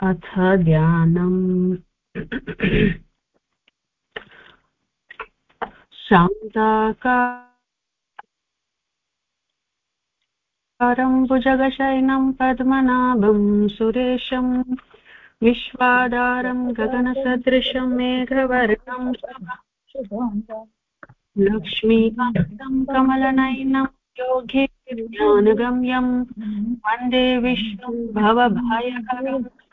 अथ ध्यानम्। शान्ताकारं भुजगशयनं पद्मनाभं सुरेशं, विश्वाधारं गगनसदृशं मेघवर्णं लक्ष्मीकान्तं कमलनयनं योगे ज्ञानगम्यं वंदे विष्णुं भवभयहरं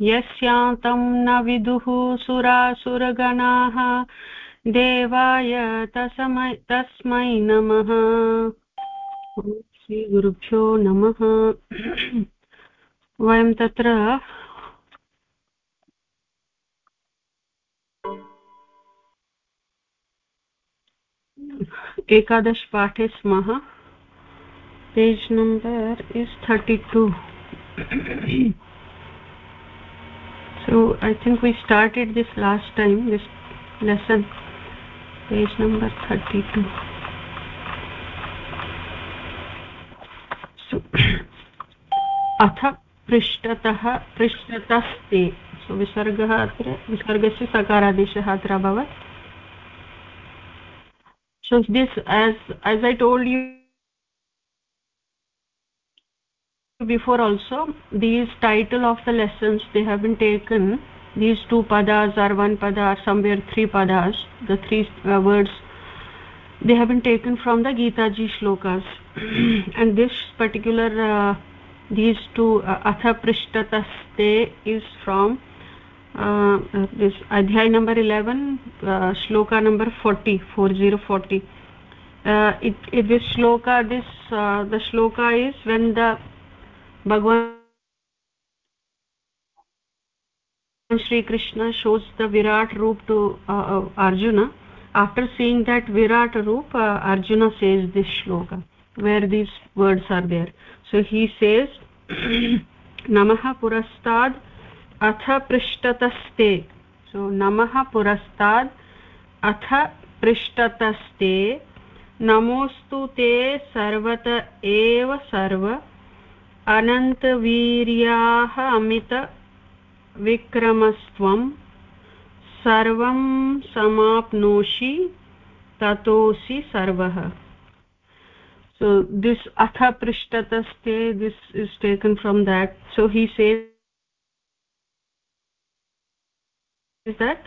यस्यान्तं न विदुः सुरासुरगणाः। देवाय तस्मै तस्मै नमः। श्रीगुरुभ्यो नमः। वयं तत्र एकादशपाठे स्मः। Page number is thirty two. So i think we started this last time this lesson page number 32 so अथ पृष्ठतः पृष्ठतस्ते सो विसर्गः अत्र विसर्गस्य सकारादेशः अत्र अभवत् so this as as i told you before also these title of the lessons they have been taken. These two padas or one pada or somewhere three padas the three uh, words they have been taken from the gita ji shlokas. And this particular uh, these two uh, atha prishtataste is from uh, this adhyay number 11 uh, shloka number 40 4040 uh, it, it this shloka this uh, the shloka is when the भगवान् Shrikrishna shows the virat roop to Arjuna after seeing that virat roop Arjuna says this shloka where these words are there so he says नम पुरस्ताद् अथ पृष्ठतस्ते सो नम पुरस्ताद् अथ पृष्ठतस्ते नमोस्तु ते सर्वत एव सर्व अनन्तवीर्याः अमितविक्रमस्त्वं सर्वं समाप्नोषि ततोऽसि सर्वः। सो दिस् अथ पृष्ठतस्ते this is taken from that so he say is that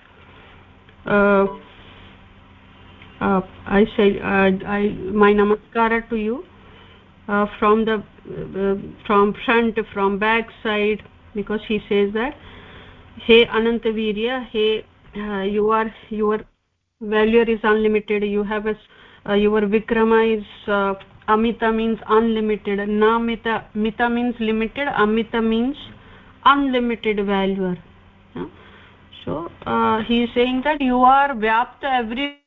uh uh i say uh, i my namaskara to you uh, from the from front from back side because he says that hey anantavirya hey uh, you are your value is unlimited. You have a uh, your vikrama is uh, amita means unlimited. Namita mita means limited. Amita means unlimited value. So uh, he is saying that you are vyapta everywhere?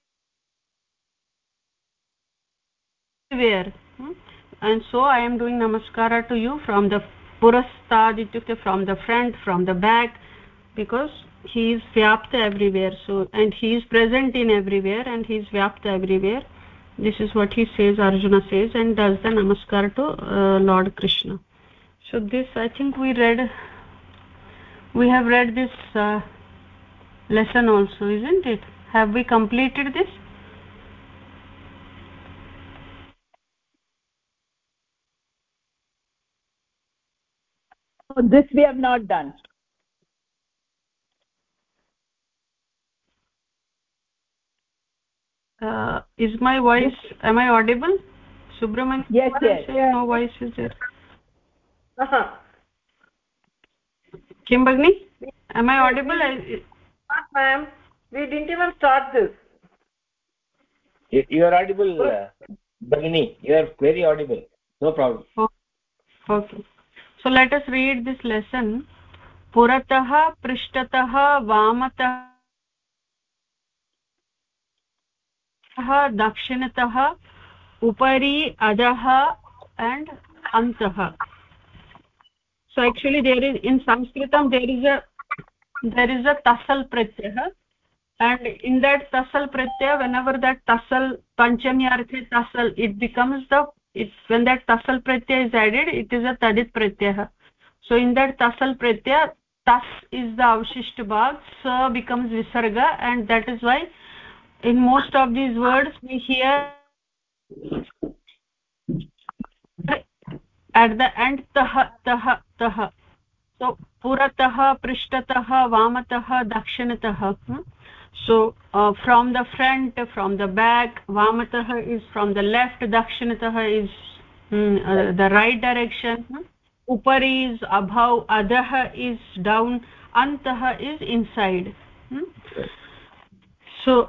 And so i am doing namaskara to you from the purastad ityukte from the front from the back because he is vyapta everywhere. So and he is present in everywhere and he is vyapta everywhere. This is what he says arjuna says and does the namaskar to uh, lord krishna. So this i think we read we have read this uh, lesson also isn't it? Have we completed this this we have not done. Uh, is my voice am i audible? Subramanian yes yes. no voice is there. Uh -huh. kim bagni am i audible? Yes, ma'am. We didn't even start this. You are audible uh, bagni you are very audible. No problem. Oh, okay सो लेट् अस् read this lesson पुरतः पृष्ठतः वामतः दक्षिणतः उपरि अधः and अन्तः. So actually there is in संस्कृतं there is a there is a tasal प्रत्ययः and in that tasal Pratyaya whenever that tasal पञ्चम्यार्थे tasal it becomes the when that tasal pratyah is added it is a tadit pratyah so in that tasal pratyah tas is the avshisht bhag sa becomes visarga and that is why in most of these words we hear at the end tah tah tah. So puratah prishtatah vamatah dakshinatah hmm? So uh, from the front from the back vamatah is from the left dakshinatah is mm, uh, the right direction upari is above adah is down antah is inside hmm? so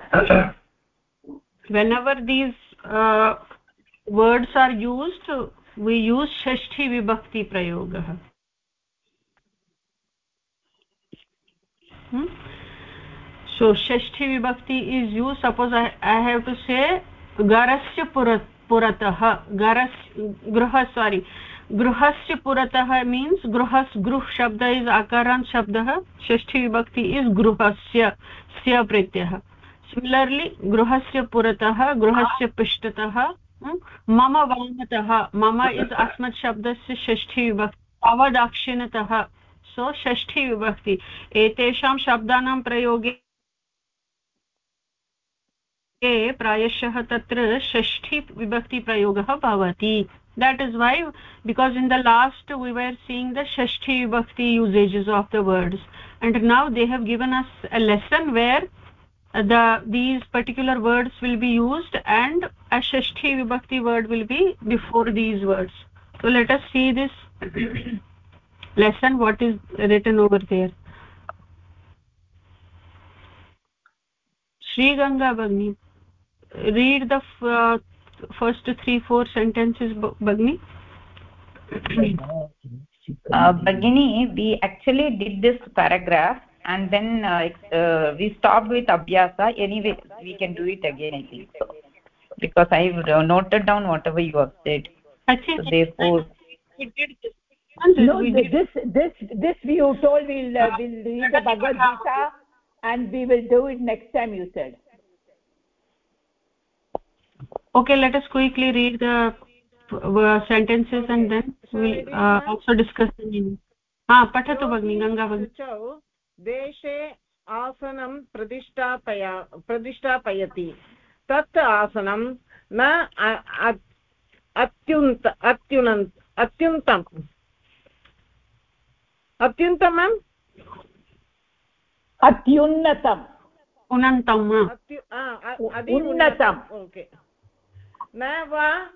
whenever these uh, words are used we use shashti vibhakti prayogah hmm? So shashti vibhakti is used suppose i, I have to say garasya purat puratah gruha sorry. गृहस्य पुरतः means गृहस् गृह शब्द is अकारन् शब्दः षष्ठी vibhakti is गृहस्य स्य प्रत्ययः similarly गृहस्य पुरतः गृहस्य पृष्ठतः मम वामतः मम इस् अस्मत् शब्दस्य षष्ठी विभक्ति अवदाक्षिणतः सो षष्ठी विभक्ति एतेषां शब्दानां प्रयोगे प्रायशः तत्र षष्ठी विभक्तिप्रयोगः भवति that is why because in the last we were seeing the shashti vibhakti usages of the words and now they have given us a lesson where the these particular words will be used and a shashti vibhakti word will be before these words so let us see this lesson what is written over there Ganga Bagni read the uh, first three four sentences bagni? Uh, bagini we actually did this paragraph and then uh, uh, we stopped with abhyasa. Anyway we can do it again i think so. Because i have noted down whatever you have said. I so therefore we did this no this this this we told we'll uh, we'll read the bhagavad gita and we will do it next time you said okay let us quickly read the uh, sentences okay. and then we'll uh, also discuss the meaning ha pathatu bagni ganga bagni देशे आसनं प्रतिष्ठापया प्रतिष्ठापयति तत् आसनं न अत्युन्त अत्युनन् अत्युन्तम् अत्युन्तमम् अत्युन्नतम् उन्नतम् उन्नतम् okay न वा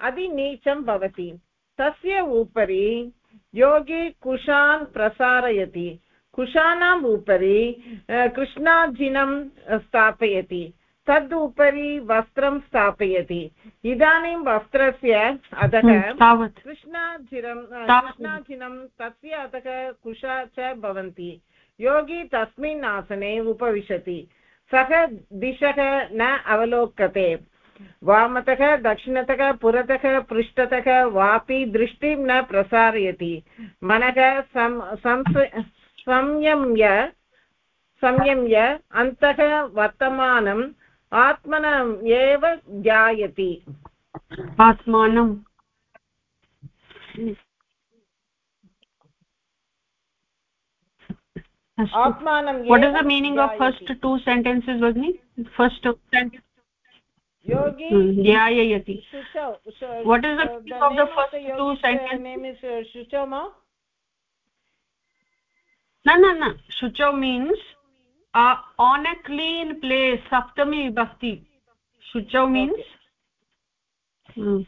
अतिनीचं भवति। तस्य उपरि योगी कुशान् प्रसारयति। कुशानाम् उपरि कृष्णार्जिनं स्थापयति। तद् उपरि वस्त्रं स्थापयति। इदानीं वस्त्रस्य अधः हम्म, कृष्णार्जिनं कृष्णार्जिनं तस्य अधः कुशा च भवन्ति। योगी तस्मिन् आसने उपविशति। सः दिशः न अवलोकते वामतः दक्षिणतः पुरतः पृष्ठतः वापि दृष्टिं न प्रसारयति। मनः संयम्य संयम्य अन्तः वर्तमानम् आत्मनम् एव ध्यायति आत्मानम् atmanam what is the meaning of first two sentences bagni first sentence yogi dhyayati what is the uh, meaning of the first of the two sentences name is uh, shuchama no no no shucho means uh, on a clean place saptami vibhakti shuchau means Okay. Hmm.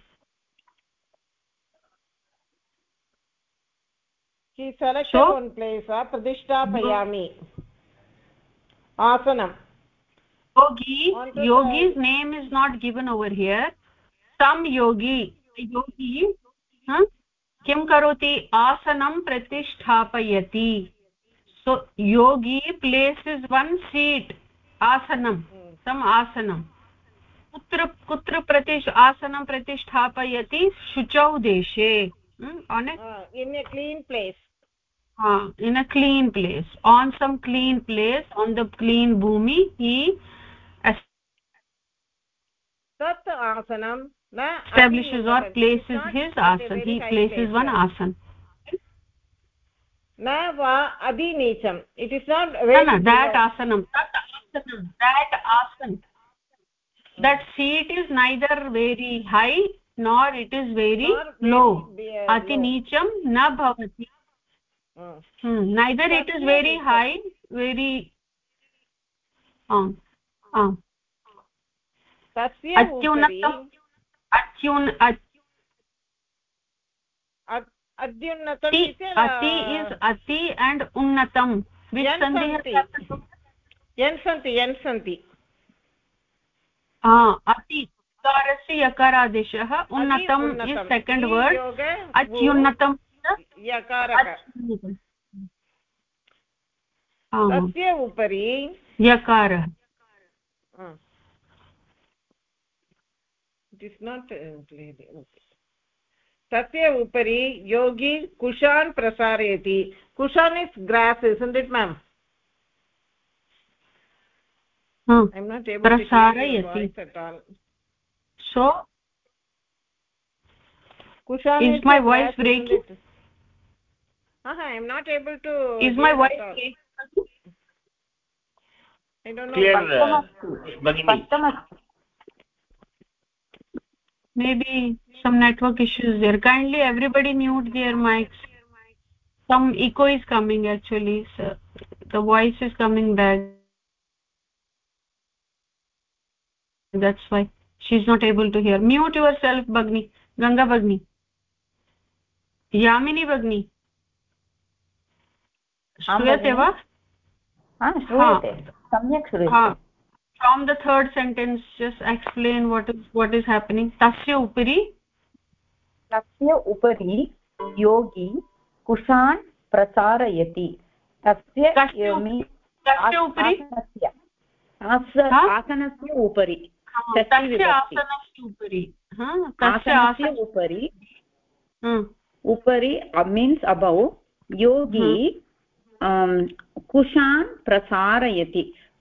he selected So? one place uh, pradishtapayami asanam yogi yogi's name is not given over here some yogi yogi huh? किं करोति आसनं प्रतिष्ठापयति so yogi places one seat asanam some asanam कुत्र कुत्र प्रति आसनं प्रतिष्ठापयति शुचौ देशे uh, in a clean place uh, in a clean place on some clean place on the clean bhumi he tat asanam na establishes or places his asan. He places one asan. Na va adi nicham it is not no very no that asanam. That asanam. That asan. That seat is neither very high nor it is very low. uh, ati low. nicham na bhavati. Hmm. hmm. neither it is very high very um um तस्य अत्युन्नतम् अत्युन्नतम् अति is अति and उन्नतम् यन् यकारादेशः। उन्नतम् is second word अत्युन्नतम् यकारः। Is not तस्य उपरि योगी कुशान् प्रसारयति कुशान् is grass is it ma'am हा ऐ Is my voice breaking? Don't Clear, no Bhagini. स्पष्टमस्ति maybe some network issues there kindly everybody mute their mics some echo is coming actually so the voice is coming back that's why she's not able to hear mute yourself bagni ganga bagni yamini bagni आं श्रूयते वा हा श्रूयते सम्यक् श्रूयते हा from the third sentence just explain what is what is happening. Tasya upari योगी कुशान् प्रसारयति तस्य कस्य उप- means आसनस्य आस- हा? आसनस्य उपरि। आसनस्य उपरि आसनस्य उपरि उपरि मीन्स् अबौ योगी कुशान् प्रसारयति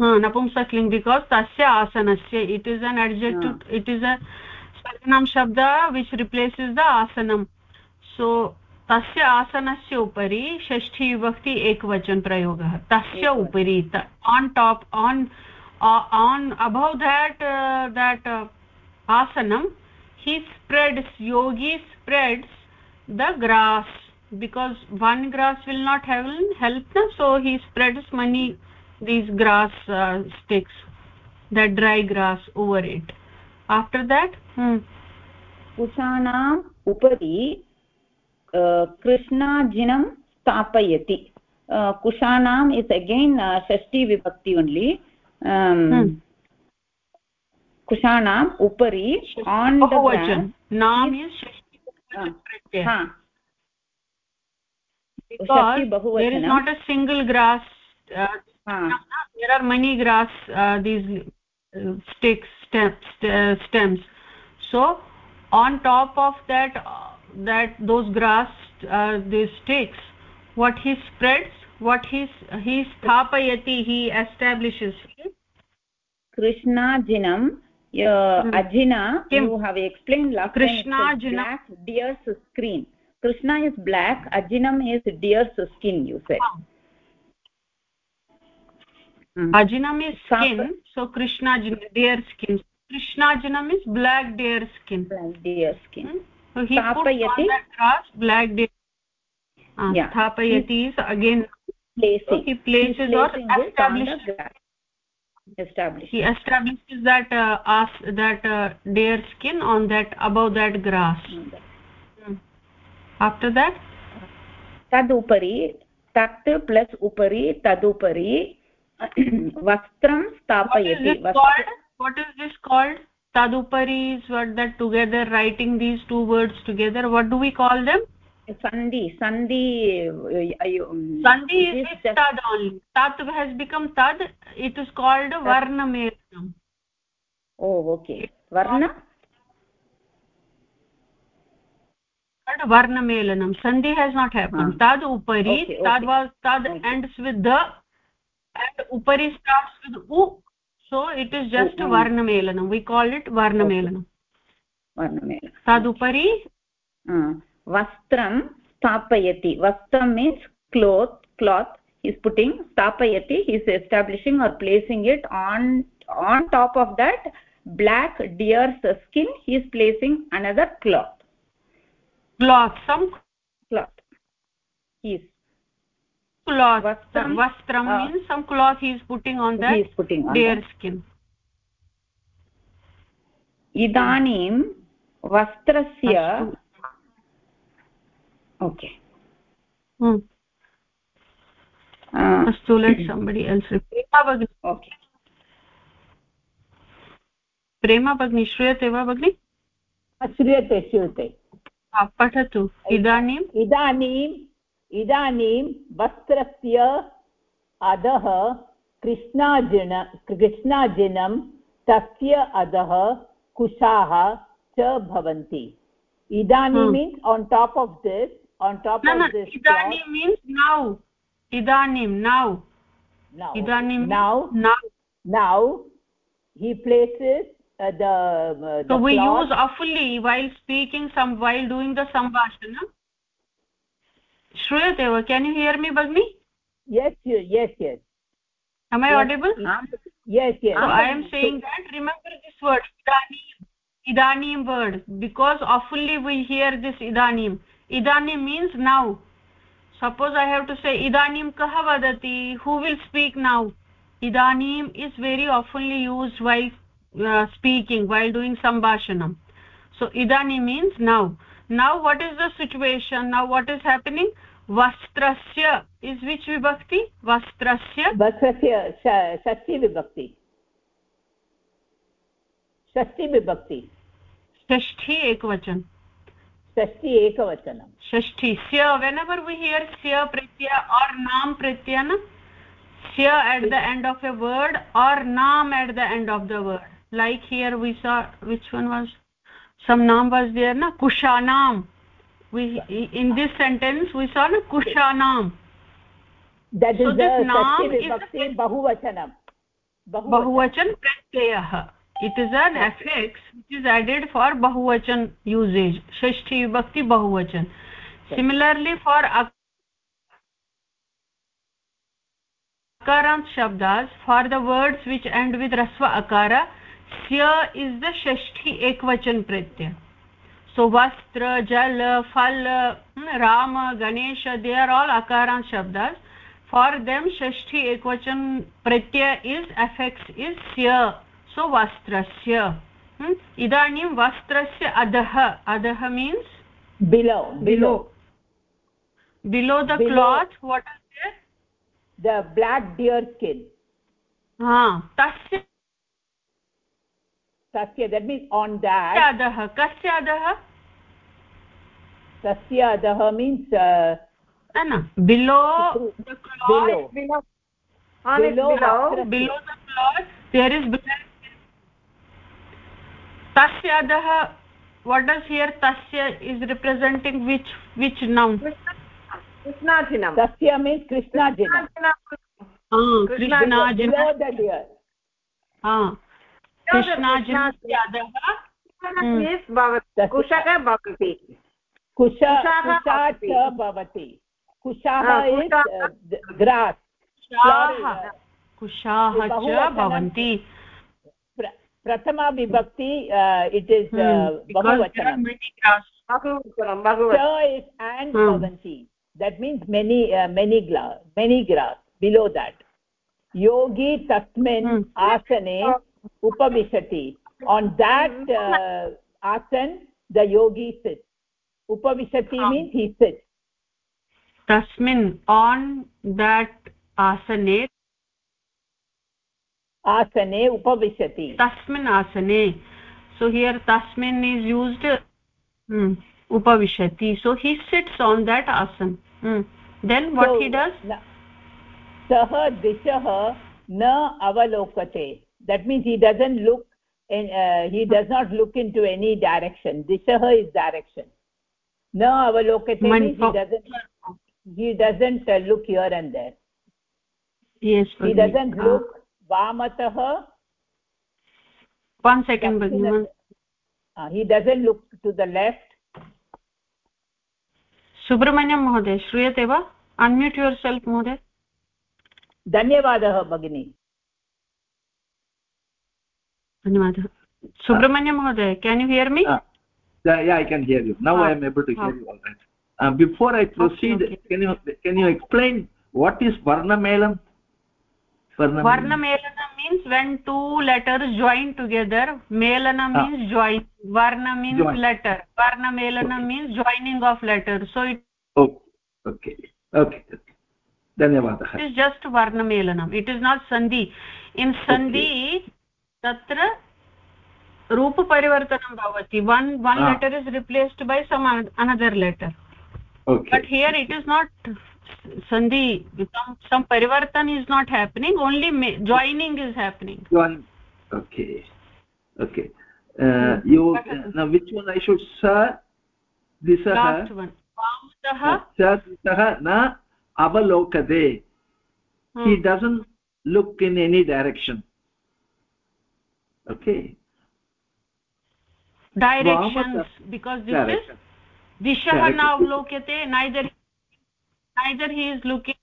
नपुंसकलिङ्ग् बिकास् तस्य आसनस्य it is an adjective it is अनां शब्द विच् रिप्लेस् इस् द आसनम् सो तस्य आसनस्य उपरि षष्ठी विभक्ति एकवचन प्रयोगः तस्य उपरि on top on on above that that आसनम् he spreads yogi spreads the grass because one grass will not have help न so he spreads many these grass uh, sticks that dry grass over it after that hmm. कुशानाम् उपरि अ, कृष्णाजिनं स्थापयति अ, कुशानाम् is again षष्ठी विभक्ति only Hmm. कुशानाम् उपरि आन् हा because there is not a single grass uh, हा there are many grass uh, these uh, sticks stems uh, stems. So on top of that uh, that those grass uh, these sticks what he spreads what he he sthapayati he establishes. Krishnajinam hmm. ajina you have explained last krishnajinam black deer's skin. Krishna is black ajinam is deer's skin you said. Ah. Ajinam is skin so krishna deer skin krishnajinam is black deer skin black deer skin Hmm? so he puts on that grass black deer uh, Yeah. sthapayati is again placing so he places or the establishes he establishes that uh, as that uh, deer skin on that above that grass Hmm. after that तदुपरि तत् plus उपरि तदुपरि vastram sthapayati what is this called? Tadupari is what that together writing these two words together. What do we call them? Sandhi sandhi uh, um, sandhi is, is tad only. Has become tad. It is called varna melam oh okay. Varna? And varna melanam sandhi has not happened. Tadupari. tad was tad ends with the and upari starts with u so it is just mm. we call it varnamelanam varnamelanam tadupari uh, vastram stapayati vastram means cloth cloth is putting stapayati he is establishing or placing it on on top of that black deer's skin he is placing another cloth. Cloth some cloth. He is cloth Vastram, vastram uh, means some cloth he is putting on he is putting on deer that. skin इदानीं वस्त्रस्य। Okay hmm. अस्तु somebody else repeat. Prema भगिनी okay प्रेमा भगिनी श्रूयते वा भगिनि श्रूयते श्रूयते हा, पठतु इदानीम् इदानीम् इदानीं वस्त्रस्य अधः कृष्णाजिन कृष्णाजिनं तस्य अधः कुशाः च भवन्ति। इदानीं means on top of this on top now now now हि places the we use well speaking some well doing the सम्भाषणम् श्रूयते वा can you hear me भगिनि yes you- yes yes am i Yes. audible yes yes so i am saying that remember this word idanim idanim word because awfully we hear this idanim idanim means now suppose i have to say idanim kah vadati who will speak now idanim is very oftenly used while uh, speaking while doing sambhashanam so idanim means now Now what is the situation now what is happening vastrasya is which vibhakti vastrasya वस्त्रस्य ष- षष्ठी विभक्ति षष्ठी विभक्ति षष्ठी ekvachan षष्ठी एकवचनं षष्ठी स्य whenever we hear sya pratyaya or nam pratyaya na sya at the end of a word or nam at the end of the word like here we saw which one was some nam was there na kushanam we in this sentence we saw na kushanam that is So the naam is बहुवचनं bahuvachan pratyayah it is an affix which is added for bahuvachan usage shashti vibhakti bahuvachan similarly for ak- akarant shabdas for the words which end with rasva akara is the षष्ठी एकवचन प्रत्यय। So वस्त्र जल फल हम्म, Ram Ganesh they are all अकारा शब्द for them षष्ठी एकवचन प्रत्यय is effects is स्य सो वस्त्रस्य हम्म, इदानीं वस्त्रस्य अधः। अधः means below below below the cloth what are the black deer skin तस्य तस्य देट् मीन्स् आन् देट् अधः कस्य अधः तस्य अधः मीन्स् बिलो बिलो तस्य अधः वाट् डस् हियर् तस्य is representing which which now तस्य मीन्स् कृष्णाजिनं कुशः भवति। कुशः प्रथमा विभक्ति इट् इस् बहुवचनं। That means many many glass many grass below that yogi तस्मिन् आसने upavishati on that uh, asan the yogi sits upavishati Ah. means he sits tasmin on that asane asane upavishati tasmin asane so here tasmin is used hmm, upavishati so he sits on that asan hmm. then what So, he does सः दिशः न अवलोकते that means he doesn't look in, uh, he does not look into any direction dishah is direction na avalokate means he doesn't he doesn't uh, look here and there yes he doesn't Ah, look vamatah one second one- uh, he doesn't look to the left Subrahmanyam महोदय श्रूयते वा unmute your self महोदय धन्यवादः भगिनी धन्यवादः सुब्रह्मण्यं महोदय can you hear me Ah, yeah, I can hear you. Now Ah. I am able to hear Ah. you all right. Uh, before I proceed, okay. can you can you explain what is varnamelam? Varnamelam. varnamelana means when two letters join together melana Ah. means join varna means Join. letter varnamelana Okay. means joining of letters so it Oh, okay, okay. okay. धन्यवादः is just varnamelanam it is not sandhi in sandhi तत्र रूपपरिवर्तनं भवति। One one letter is replaced by some another letter but here it is not sandhi some parivartan is not happening only joining is happening अवलोकते he doesn't look in any direction okay directions Vamatah. because this direction is dishah Direction. na avlokyate neither neither he is looking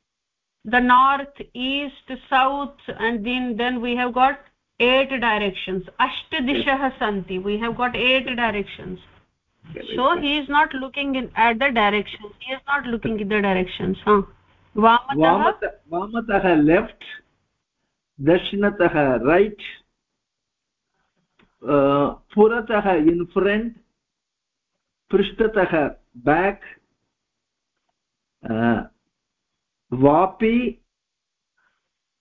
the north east south and then then we have got eight directions asht dishah santi we have got eight directions so he is not looking in at the directions he is not looking in the directions huh vamatah वामत वामतः left दक्षिणतः right पुरतः in front पृष्ठतः back वापि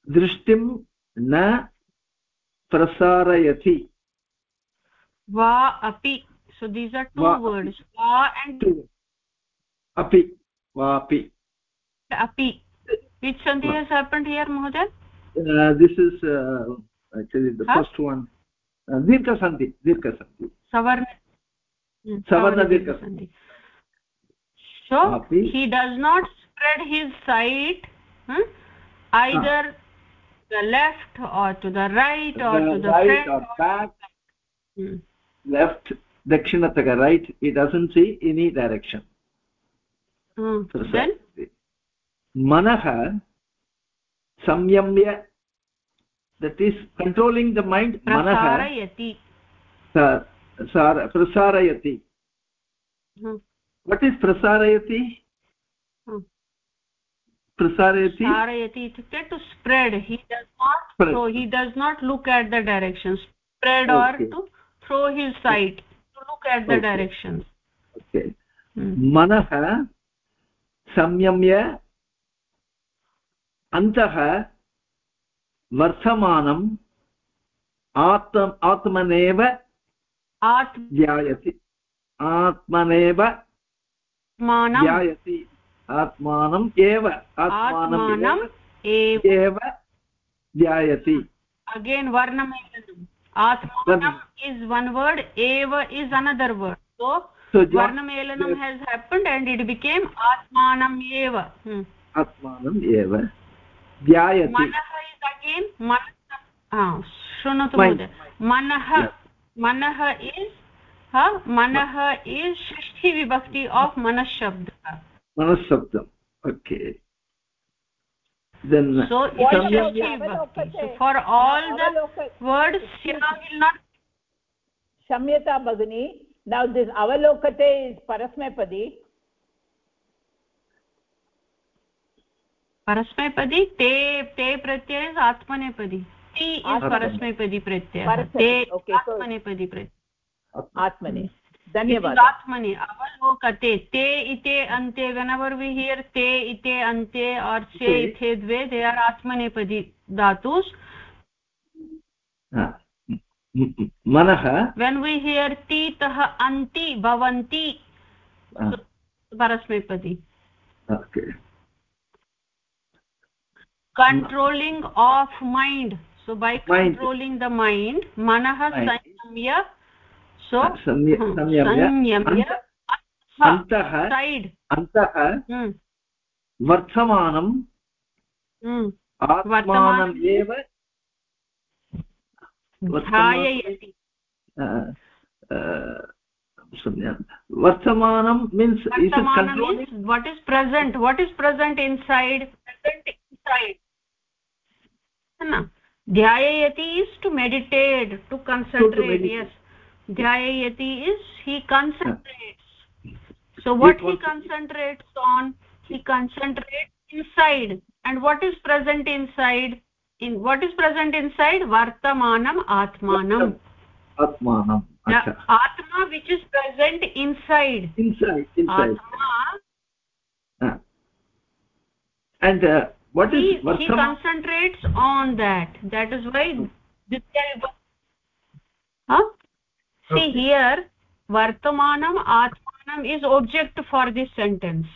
दृष्टिं न प्रसारयति वा अपि अपि वापि अपि विच् सन्धि हियर् महोदय this is first one uh, Hmm, savarna uh, dirgha. sandhi so he does not spread his sight hmm, either ah. the left or to the right or the to the right front or back Hmm. left dakshinataka right he doesn't see any direction Hmm. so, then manah samyamya that is controlling the mind manah prasarayati sa- sar- prasarayati Hmm. what is prasarayati Hmm. prasarayati sarayati itukte to spread he does not Spread. so he does not look at the directions spread okay. or to throw his sight to look at the Okay. directions okay Hmm. मनः संयम्य अन्तः वर्धमानम् आत्म आत्म आत्मनेव ध्यायति आत्मनेव ध्यायति आत्मानम् एव। आत्मानं एव। ध्यायति again वर्णम् आत्मानम् इस् वन् वर्ड् एव is another word so वर्णमेलनम् has happened and it became आत्मानम् एव। हम्म। आत्मानम् एव। ध्यायति मनः again ah शृणोतु महोदय मनः मनः इस् मनः इस् षष्ठी विभक्ति आफ् मनःशब्दः मनःशब्दम् okay then so for all the words sya will not shamyata bagini now this avalokate is parasmepadi परस्मैपदी ते ते प्रत्यय आत्मनेपदी। टी इस् परस्मैपदी प्रत्यय। आत्मनेपदी प्रत्यय। आत्मने। धन्यवाद। आत्मने अवलोकते। ते इते अन्ते गणवर् विहियर् ते इते अन्ते अर्षे इथे द्वे दे आर् आत्मनेपदी धातुस्। मनः? वेन् वि हियर् ति तः अन्ति भवन्ति। परस्मैपदी। Controlling of mind so by controlling the mind manah samyamya so संयम्य अन्तः अन्तः वर्तमानं आत्मानम् एव वर्तमानं means what is present what is present inside present dhyayati is to meditate to concentrate yes. Dhyayati is he concentrates. So what he concentrates on he concentrates inside. And what is present inside? In what is present inside? Vartamanam atmanam. Atmanam. The atma which is present inside. Inside inside. Atma uh. and uh, what is he, he concentrates on that. That is why ditya huh? Okay. see here vartamanam atmanam is object for this sentence.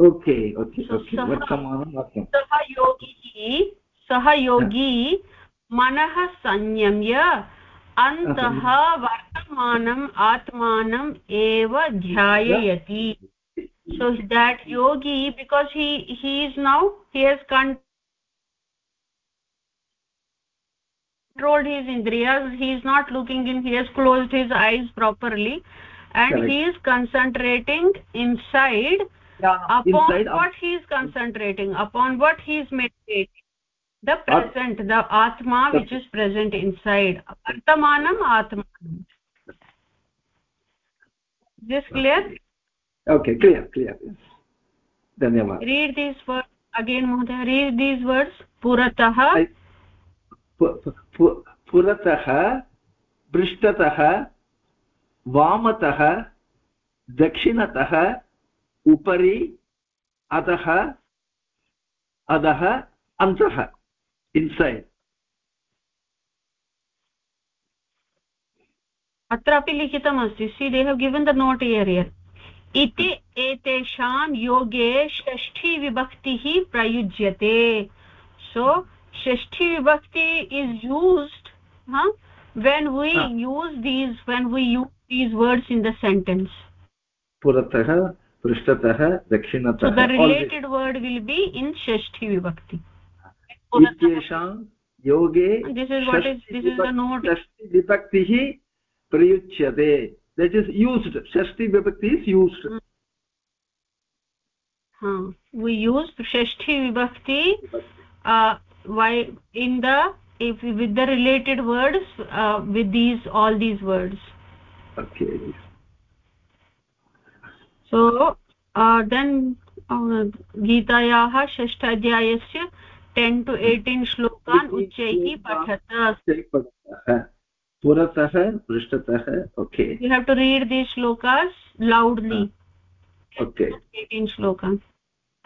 Okay okay so okay. Vartamanam atmanam. Sah yogi sah yogi manah sanyamya antah uh-huh. vartamanam atmanam eva dhyayati so that yogi because he he is now he has controlled his indriyas he is not looking in he has closed his eyes properly and Correct. he is concentrating inside yeah, upon inside, what he is concentrating upon what he is meditating. The present the atma which is present inside. Vartamanam atmanam. This clear okay clear clear धन्यवादः read these words again mohoday read these words puratah पुरतः पृष्ठतः वामतः दक्षिणतः उपरि अधः अधः अन्तः inside अत्रापि लिखितमस्ति see they have given the note here इति एतेषां योगे षष्ठीविभक्तिः प्रयुज्यते। So षष्ठीविभक्ति is used when we use these when we use these words in the sentence पुरतः पृष्ठतः दक्षिणतः the related word will be in षष्ठीविभक्ति. एतेषां योगे this is what is this is the note षष्ठीविभक्तिः प्रयुज्यते। that is used षष्टि vibhakti is used huh. we use shashti vibhakti uh, why in the if with the related words uh, with these all these words okay so uh, then गीतायाः षष्ठ अध्यायस्य ten to eighteen श्लोकान् उच्चैः पठत पुरतः पृष्ठतः okay. You have to read these shlokas loudly okay. Eighteen श्लोकान्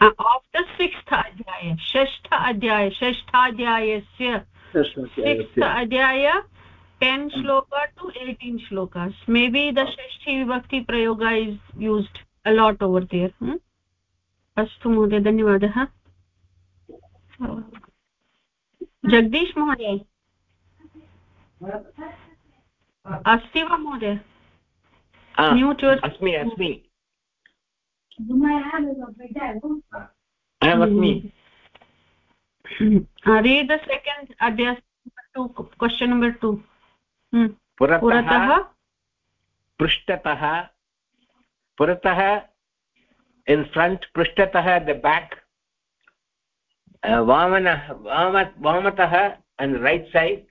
of the sixth adhyaya षष्ठ अध्याय षष्ठाध्यायस्य sixth adhyaya ten shloka to eighteen shlokas may be the षष्ठी विभक्ति प्रयोग is used a lot over there अस्तु महोदय धन्यवादः। जगदीश महोदय। अस्ति वा महोदय म्यूट् अस्मि अस्मि the second adhyas to question number two पुरतः पृष्ठतः पुरतः इन् फ्रण्ट् पृष्ठतः द बेक् वामनः वाम वामतः अन् रैट् सैड्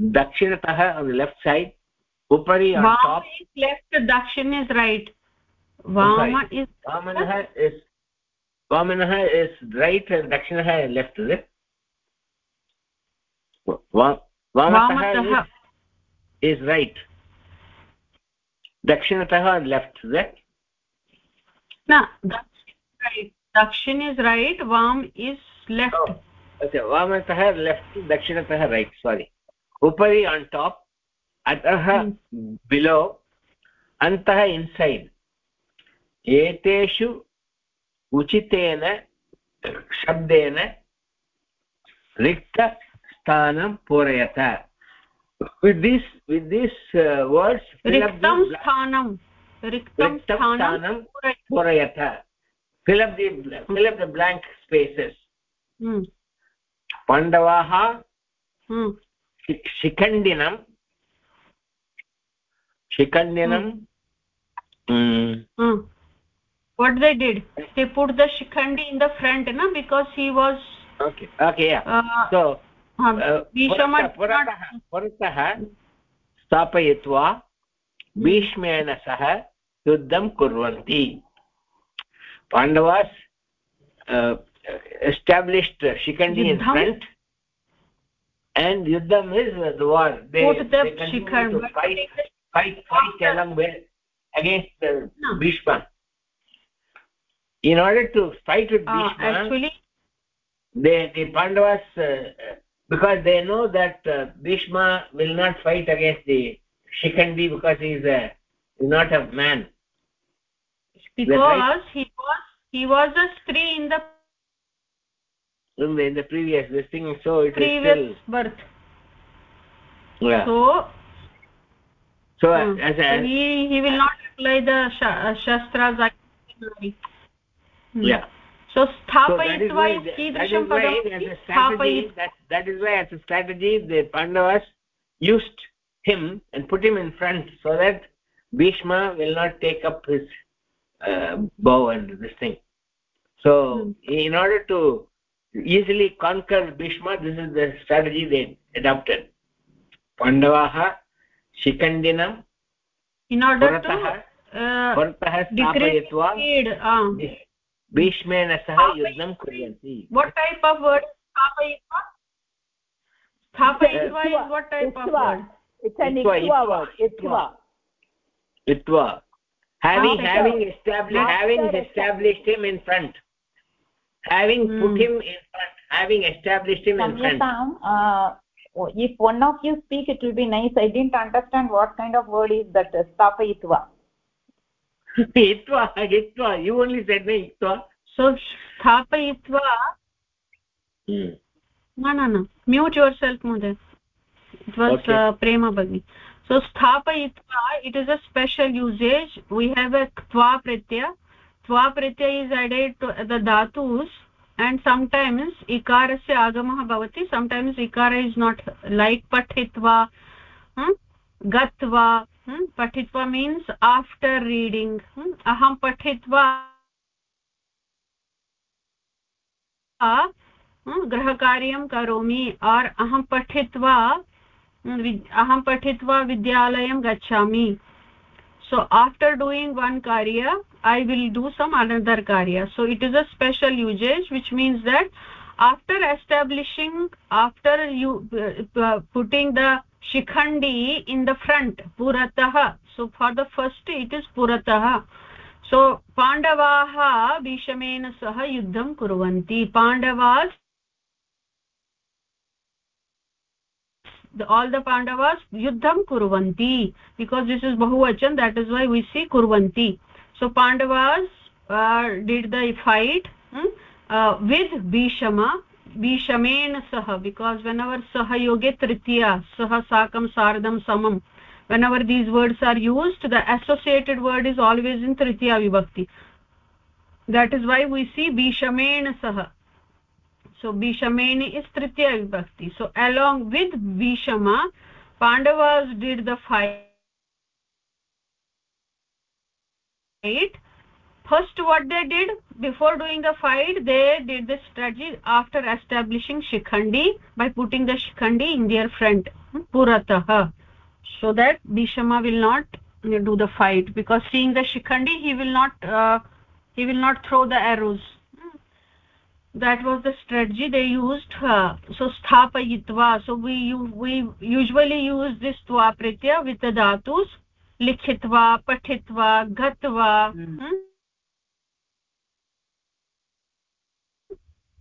दक्षिणतः लेफ्ट् सैड् उपरि लेफ्ट् दक्षिण इस् रैट् वामनः इस् वामनः इस् रैट् दक्षिणः लेफ्ट् वामतः इस् रैट् दक्षिणतः लेफ्ट् न dakshina is right vama is left वामतः left दक्षिणतः right sorry upari on top atah hmm. below antah inside एतेषु उचितेन शब्देन रिक्तस्थानं पूरयत with this with this uh, words riktam sthanam riktam sthanam purayatha fill up the fill up the blank spaces hmm pandavaha hmm hmm. hmm. what they did they put the shikhandi in the front na because he was okay okay yeah uh, so पुरतः स्थापयित्वा भीष्मेण सह युद्धं कुर्वन्ति Pandavas established Shikhandi in front and yuddham is the war they, Put they continue to fight fight fight along with against the no. bhishma in order to fight with bhishma uh, actually they the pandavas uh, because they know that uh, bhishma will not fight against the shikandi because he is a is not a man because right? he was he was a stree in the in the, previous this thing so it previous is still birth. Yeah. So so, uh, as a, so he he will not apply the sh shastras hmm. yeah. So is kidrisham padam that, that is why as a strategy the pandavas used him and put him in front so that bhishma will not take up his uh, bow and this thing. So hmm. in order to easily conquer bhishma this is the strategy they adopted pandavaah shikandinam in order to uh, पुरतः स्थापयित्वा भीष्मेण सह युद्धं कुर्वन्ति what type of word स्थापयित्वा स्थापयित्वा is what type of word it's an iktva word iktva iktva having having established having established him in front having mm. put him in front having established him Samyatam, in front. Uh, oh, if one of you speak it will be nice. I didn't understand what kind of word is that stapayitva itva itva you only said me. Itva so stapayitva hmm. no no no. Mute yourself mother. It was okay. uh, prema bhagini. So sthapayitva it is a special usage. We have a tva pratyaya. Is added to the dhatus and sometimes ikarasya agamah bhavati sometimes ikara is not like pathitva hmm? gatva पठित्वा means after reading अहं पठित्वा गृहकार्यं करोमि और् अहं पठित्वा अहं पठित्वा विद्यालयं गच्छामि so after doing one karya i will do some another karya so it is a special usage which means that after establishing after you uh, putting the shikhandi in the front puratah so for the first it is puratah so pandavaah bhishamena sah yuddham kurvanti pandavas the, all the pandavas yuddham kurvanti because this is bahuvachan that is why we see kurvanti so pandavas uh, did the fight hmm, uh, with bhishama विषमेण सह because when our सहयोगे तृतीया सह साकं सार्धं समं whenever these words are used the associated word is always in tritiya vibhakti that is why we see bishamena sah so bishameni is tritiya vibhakti. So along with bishama pandavas did the fight. First what they did? Before doing the fight they did the strategy after establishing shikhandi by putting the shikhandi in their front puratah so that bhishama will not do the fight because seeing the shikhandi he will not uh, he will not throw the arrows that was the strategy they used uh, so sthapayitva. So we we usually use this tva pratyaya with the dhatus. Likhitva pathitva gatva mm. hmm?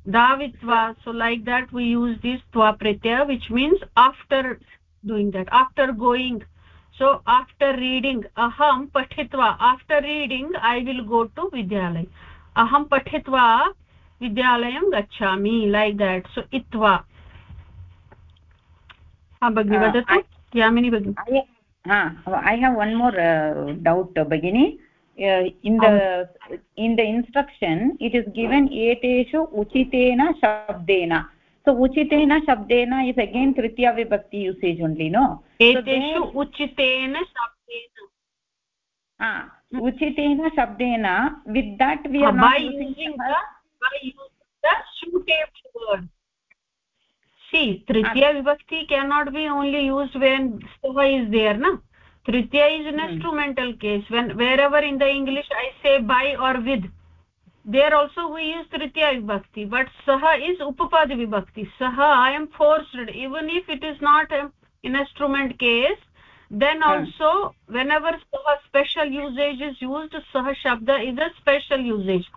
davitva so like that we use this tva pratyaya which means after doing that after going. So after reading aham pathitva after reading i will go to vidyalay aham pathitva i have one more uh, doubt uh, bagini uh, in the um, in the instruction it is given eteshu uchitena shabdena so uchitena shabdena is again tritiya vibhakti usage only no eteshu so uchitena shabdena ha uchitena shabdena with that we are uh, not using, using the by using the suitable word see tritiya vibhakti cannot be only used when stava is there na? Tritiya is an hmm. instrumental case. When wherever in the english i say by or with there also we use tritiya vibhakti. But saha is upapadi vibhakti. Saha i am forced. Even if it is not an instrument case then hmm. also whenever saha special usage is used saha shabda is a special usage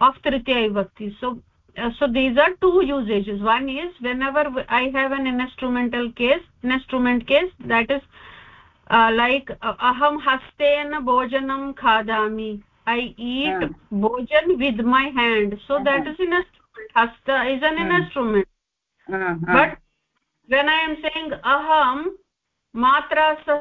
of tritiya vibhakti so uh, so these are two usages one is whenever i have an instrumental case instrument case that is uh, like uh, aham hastena bhojanam khadami i eat yeah. bhojan with my hand so uh -huh. that is an instrument hasta is an uh -huh. instrument uh -huh. but when i am saying aham matra sah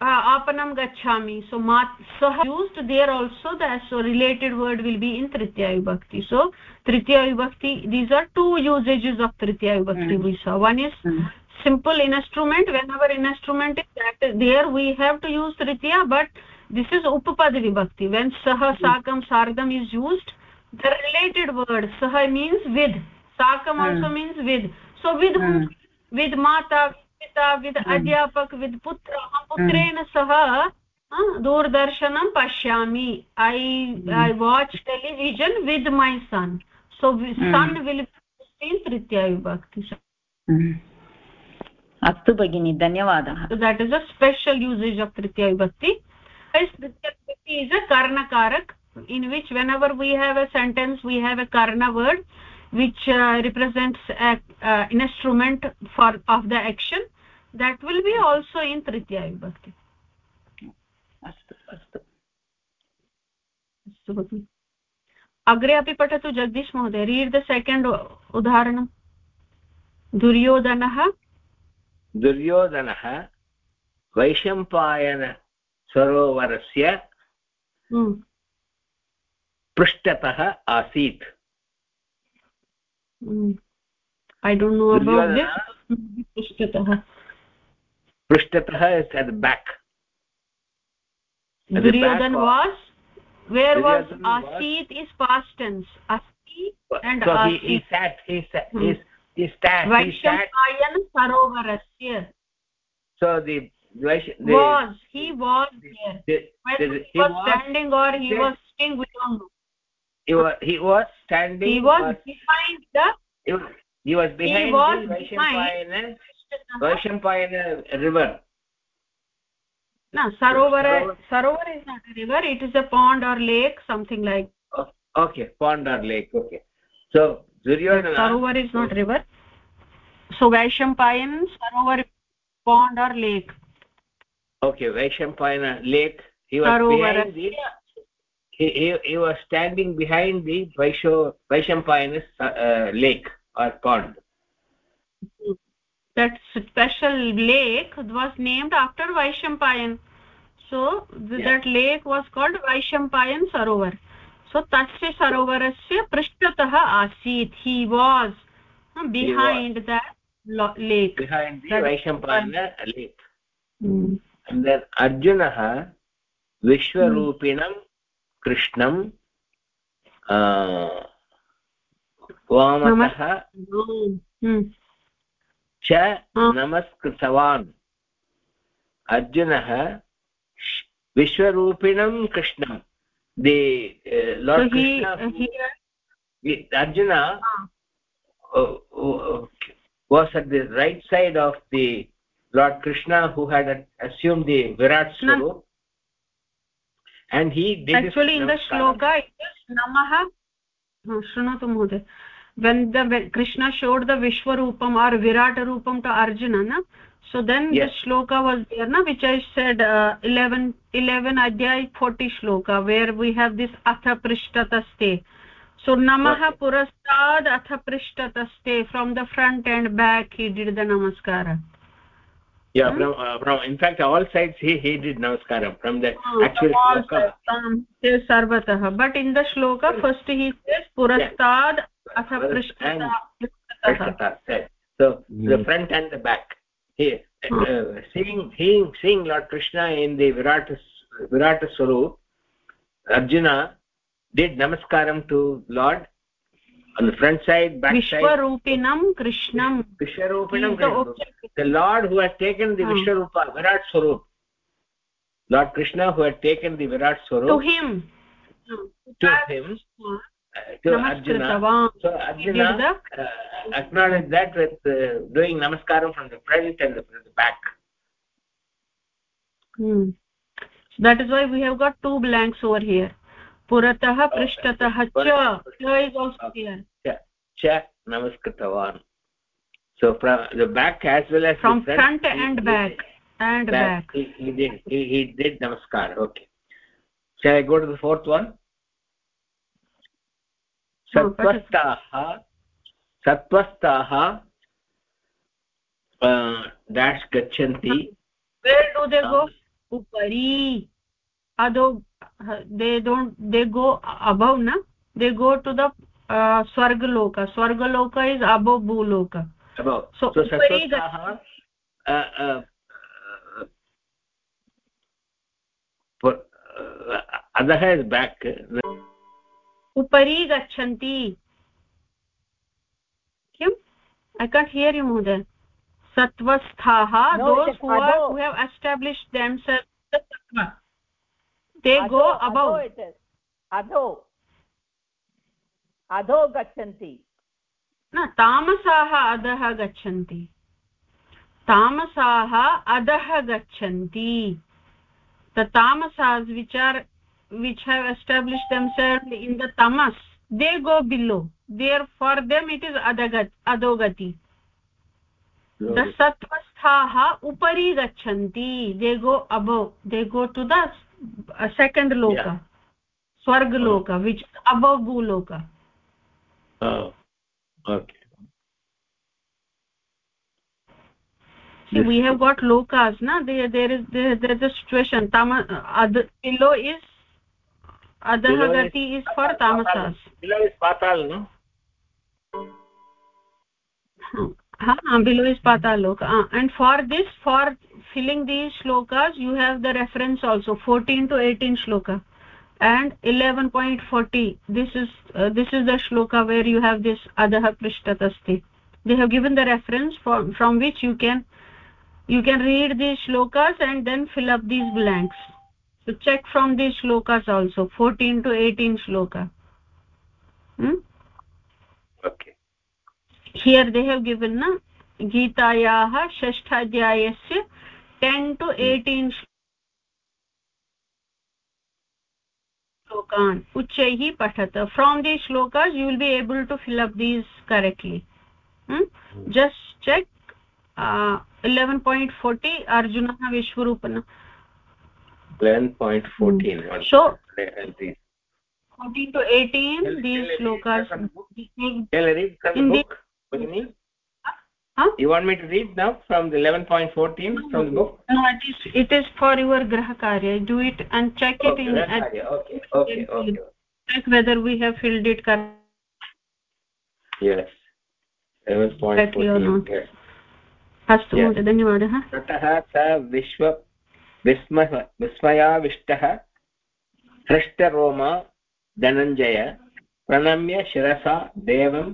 आपणं गच्छामि। So मा सः used there also the so related word will be in तृतीयविभक्ति so तृतीयविभक्ति these are two usages of तृतीयविभक्ति we so one is simple instrument when our instrument is that there we have to use Tritiya but this is उपपद विभक्ति when सः साकं सार्धम् is used the related word सः means with साकम् also means विद् सो विद् विद् माता पिता with adhyapak with putra aham putrena sah दूरदर्शनं पश्यामि। ऐ ऐ वाच् टेलिविजन् वित् मै सन् सो सन् विल् तृतीया विभक्ति अस्तु भगिनि धन्यवादः। That is a special usage of तृतीया विभक्ति। तृतीया विभक्ति इस् अ कर्णकारक in which whenever we have a sentence we have a karna word which uh, represents a, uh, instrument for of the action that will be also in tritiya vibhakti अस्तु अस्तु अस्तु भगिनि अग्रे अपि पठतु जगदीश महोदय read the second उदाहरणं दुर्योधनः दुर्योधनः वैशम्पायन सरोवरस्य हम्म। Hmm. i don't know about this. pushtatah pushtatah is at the back. Where was asit is so he, sat he sat he, sat so the the was. He was the, there the, he was standing or he was sitting we don't know he was he was standing he was behind the he was, he was behind he was the Vaishampayana Vaishampayana river. No sarovar sarovar is not a river it is a pond or lake something like oh, okay pond or lake okay. So duryodhana sarovar is not river. So vaishampayan sarovar pond or lake. Okay vaishampayana lake he was sarovar. behind the he, he, he was standing behind the vaisho vaishampayana uh, lake or pond that special lake was named after vaishampayan so yeah. that lake was called vaishampayan sarovar सो तस्य सरोवरस्य पृष्ठतः आसीत् he was behind the lake behind the vaishampayana lake mm. and then arjunah vishwarupinam krishnam वामतः च नमस्कृतवान् अर्जुनः विश्वरूपिणं कृष्णं uh, arjuna uh, uh, was at the right side of the lord krishna who had assumed the virat swarup and he did actually in the shloka it is namah shrunatu mohoday when the when krishna showed the vishwarupam or virat rupam to arjuna na so then yes. the shloka was there na which i said uh, 11 11 adhyay 40 shloka where we have this atha prishtataste so namah okay. purastad atha prishtataste from the front and back he did the namaskara yeah hmm? from uh, from in fact all sides he he did namaskara from the oh, actual shloka um, sarvatah but in the shloka first he says purastad yeah. atha prishtataha so mm. the front and the back here uh, seeing seeing seeing lord krishna in the virat virat swarup arjuna did namaskaram to lord on the front side back side. vishwarupinam krishnam vishwarupinam the lord who has taken the vishwarupa virat swarup lord krishna who had taken the virat swarup to him to him to Arjuna. So Arjuna uh, acknowledged that with uh, doing namaskaram from the front and the, the back. Hmm. That is why we have got two blanks over here. Also here. Cha, cha namaskatavan. So from the back as well as from front, front and back and back. back. He, he did he, he did namaskar. Okay. Shall I go to the fourth one? सत्त्वस्थाः सत्त्वस्थाः अदो दे don't they go above न दे go to the स्वर्गलोक स्वर्गलोक is above भूलोक अधः back उपरि गच्छन्ति किम् I can't here यु महोदय सत्वस्थाः those who ते गो अबौ अधो अधो गच्छन्ति तामसाः अधः गच्छन्ति तामसाः अधः गच्छन्ति तामसास् विचार which have establish them self in the tamas they go below there for them it is adhogati the सत्त्वस्थाः उपरि गच्छन्ति they go above they go to the second loka yeah. swarg loka oh. which is above bhuloka oh okay See, we have got lokas na there there is there, there is a situation tama uh, below is अधः गति is for तामसास् below is patal loka uh, and for this for filling these shlokas you have the reference also 14 to 18 shloka and 11.40 this is uh, this is the shloka where you have this adah prishtatasti they have given the reference from from which you can you can read these shlokas and then fill up these blanks. So check from these shlokas also 14 to 18 shloka. Hmm? They have given na गीतायाः षष्ठाध्यायस्य 10 to 18 shlokan uchaihi pathat from these shlokas you will be able to fill up these correctly hmm? just check uh, 11.40 arjuna vishwarupana 11.14 so 14 to 18 these shlokas shall i read from the book Bagini? Huh? you want me to read now from the 11.14 from the book no it is it is for your graha karya do it and check it okay, in at, okay okay okay check whether we have filled it correctly yes 11.14 yes अस्तु महोदय धन्यवादः ततः स विश्व विस्मय विस्मयाविष्टः हृष्टरोमा धनञ्जय प्रणम्य शिरसा देवं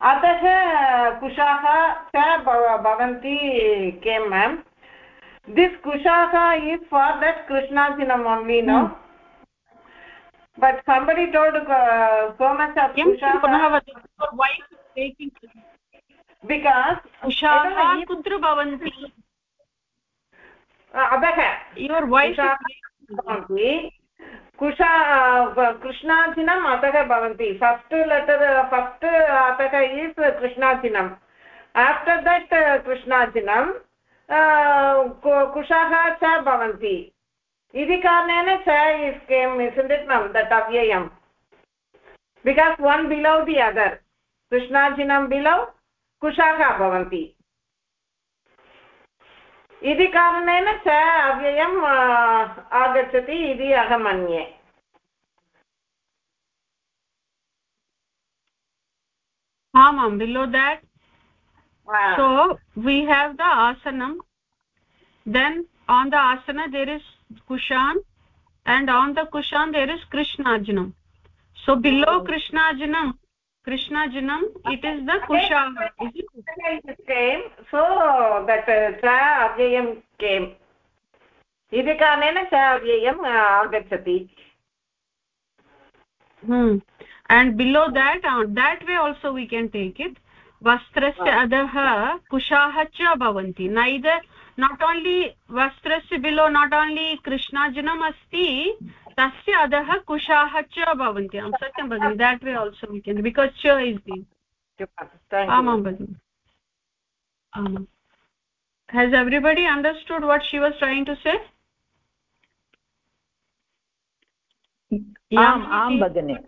अतः कुशाः च भवन्ति के मेम् दिस् कुशाः इस् फार् दट् कृष्णासिनम् अम्बी नो बट् सम्बडि टोल्ड् सोमस् बिकास् भवन्ति कुशा कृष्णाचिनम् अतः भवन्ति फस्ट् लेटर् फस्ट् अतः इस् कृष्णाचिनम् आफ्टर् दट् कृष्णाचिनं कुशाः च भवन्ति इति कारणेन च इस् केम् इस् दट् अव्ययम् because one below the other कृष्णाचिनं below कुशाः भवन्ति इति कारणेन च अव्ययम् आगच्छति इति अहं मन्ये आमां below that so we have the asanam then on the asana there is kushan and on the kushan there is krishnajinam so below krishnajinam krishnajinam it is the kushaha is it came so that cha avyayam came इति कारणेन च अव्ययम् आगच्छति and below that uh, that way also we can take it vastrasya अधः कुशाः च भवन्ति neither not only vastrasya below not only krishnajinam asti tasya अधः कुशाः च भवन्ति आं सत्यं भगिनि that way also we can because ch is the आमां भगिनि आमां has everybody understood what she was trying to say आम् आं भगिनि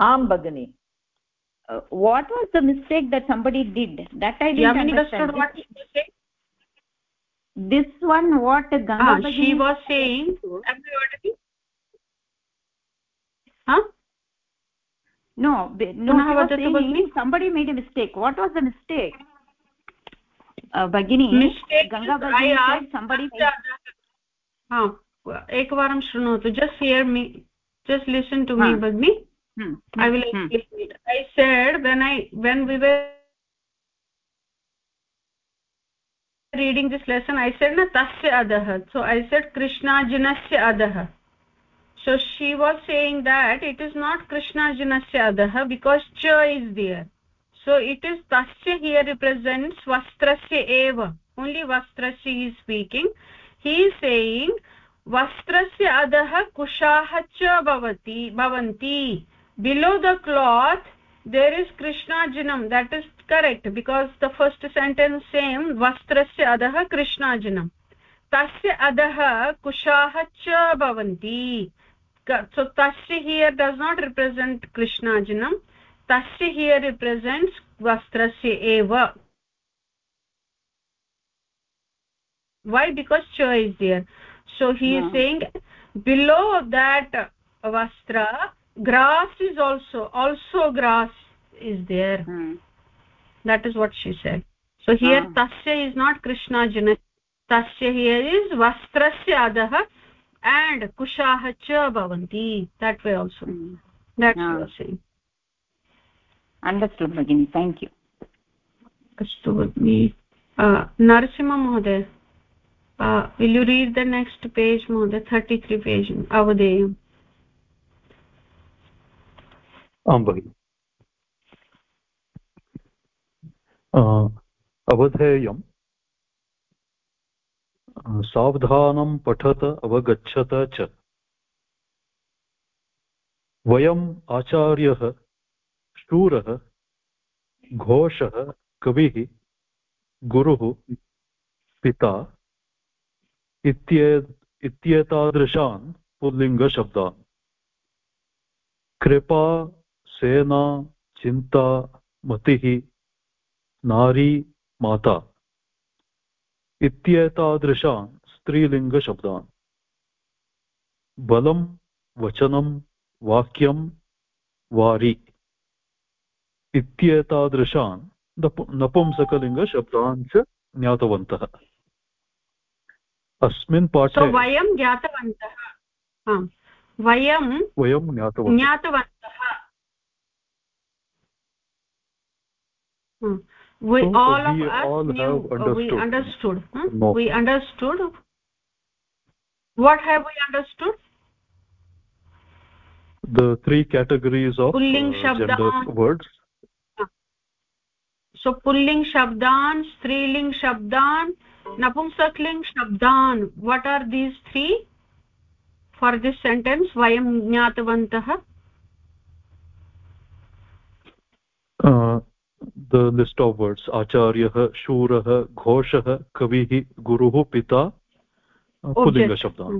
आं भगिनि what was the mistake that somebody did that i didn't understand what she was saying this one what Ganga ah, she was saying huh no no she was saying somebody made a mistake what was the mistake uh, bagini mistake ganga bagini said somebody ha एकवारं शृणोतु just hear me just listen to me भगिनि I will I said when I when we were reading this lesson i said na tasya adah so i said krishnajinasya adah so she was saying that it is not krishnajinasya adah because cha is there so it is tasya here represents vastrasya eva only vastrasya he is speaking he is saying वस्त्रस्य अधः कुशाः च भवति भवन्ति below the cloth there is कृष्णाजिनं that is correct. Because the first sentence same vastrasya adah krishnajanam tasya adah kushah cha bhavanti so tasya here does not represent Krishna krishnajanam tasya here represents vastrasya eva. Why? Because cha is there. So he is saying below that vastra grass is also also grass is there. Hmm that is what she said so here tasya is not krishna jana tasya here is vastrasya adah and kushah cha bhavanti that way also hmm. that's what was saying understood bagini thank you अस्तु भगिनि नरसिंह महोदय uh, will you read the next page mohoday 33 page avadeyam आं भगिनि अवधेयं सावधानं पठत, अवगच्छत च। वयम् आचार्यः, शूरः, घोषः, कविः, गुरुः, पिता इत्ये इत्येतादृशान् पुल्लिङ्गशब्दान्। कृपा, सेना, चिन्ता, मतिः नारी माता। इत्येतादृशान् स्त्रीलिङ्गशब्दान्। बलं वचनं वाक्यं वारि। इत्येतादृशान् नपुंसकलिङ्गशब्दान् च ज्ञातवन्तः। अस्मिन् पाठे वयं ज्ञातवन्तः। वयं वयं ज्ञातवन्तः। ज्ञातवन्तः। We so all we of us all knew, have understood. we understood huh? no. we understood what have we understood the three categories of pulling uh, gender words so pulling shabdan striling shabdan napumsakling shabdan what are these three for this sentence vayam jnatavantah uh, the list of words acharyah shurah ghoshah kavih guruh pita पुल्लिङ्गशब्दाः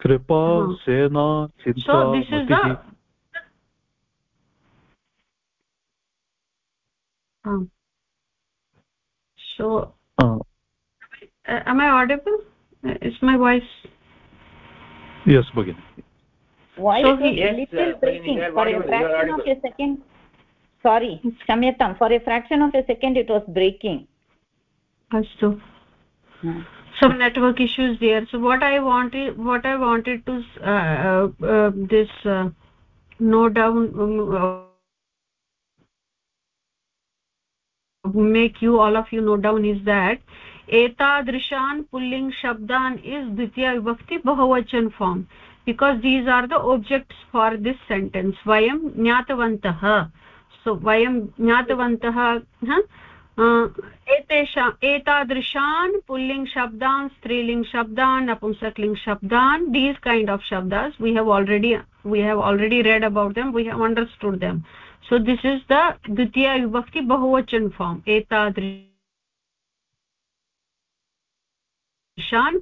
कृपा सेना चिन्ता मतिः so uh, am i audible is my voice yes begin voice so he, is little yes, breaking for a fraction of a second sorry shamyatam for a fraction of a second it was breaking astu hmm. some network issues there so what i wanted what i wanted to uh, uh, uh, this uh, note down um, make you all of you note down is that etadrishan pulling shabdan is dvitiya vibhakti bahuvachan form because these are the objects for this sentence vayam jnatavantah so वयं ज्ञातवन्तः एतेषा एतादृशान् पुल्लिङ्गशब्दान् स्त्रीलिङ्गशब्दान् नपुंसकलिङ्गशब्दान् these kind of शब्दास् we have already we have already read about them we have understood them so this is the द्वितीय विभक्ति बहुवचन फार्म् एतादृशान्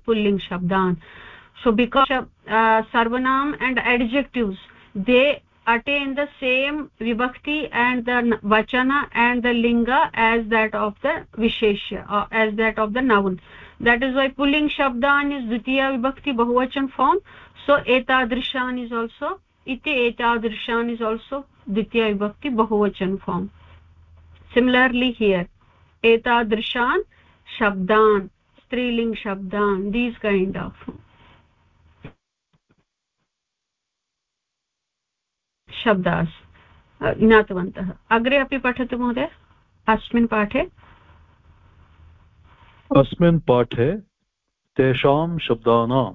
पुल्लिङ्गशब्दान् so because सर्वनाम् and adjectives they attain the same vibhakti and the vachana and the linga as that of the visheshya or as that of the noun. That is why pulling shabdan is dvitiya vibhakti bahuvachan form. So etadrishan is also iti etadrishan is also dvitiya vibhakti bahuvachan form. Similarly here etadrishan shabdan striling shabdan these kind of शब्द ज्ञातवन्तः। अग्रे अपि पठतु महोदय अस्मिन् पाठे। अस्मिन् पाठे तेषां शब्दानां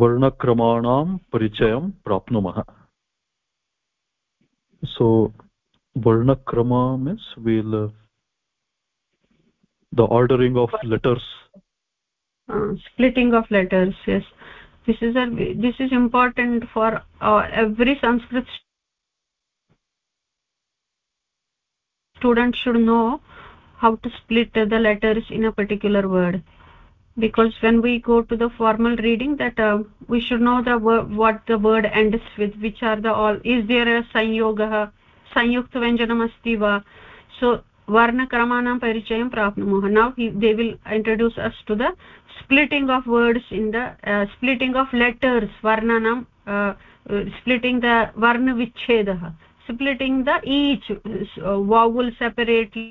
वर्णक्रमाणां परिचयं प्राप्नुमः। So वर्णक्रमा means will the ordering of letters splitting of letters this is a this is important for uh, every sanskrit student should know how to split the letters in a particular word. Because when we go to the formal reading that uh, we should know the what the word ends with which are the all is there a sanyogah sanyukt vyanjanam asti va so varnakramanam parichayam prapnumoh now he, they will introduce us to the splitting of words in the uh, splitting of letters varnanam uh, uh, splitting the varna vichhedah splitting the each uh, vowel separately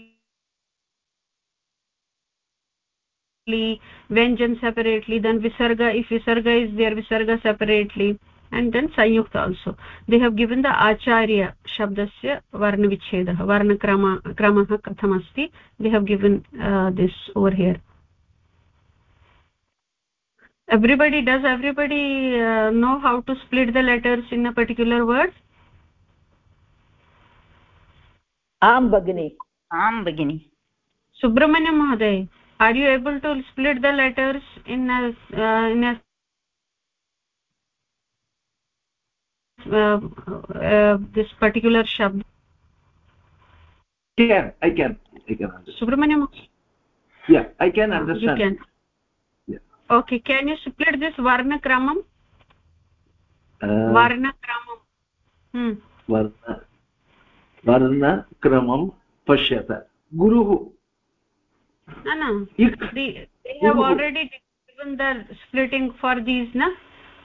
vyanjan separately then visarga if visarga is there visarga separately and then sanyukt also. They have given the acharya shabdasya varna vichhedah varna krama kramah katham asti. They have given uh, this over here. Everybody does everybody uh, know how to split the letters in a particular word? Am bagini am bagini subramanyam mahoday are you able to split the letters in a uh, in a this particular shabd can i can i can understand subramanyam yeah i can understand you can yeah okay can you split this varna kramam uh, varna kramam hmm वर्ण वर्णक्रमं पश्यत गुरुः no no इक् they, they have already given the splitting for these na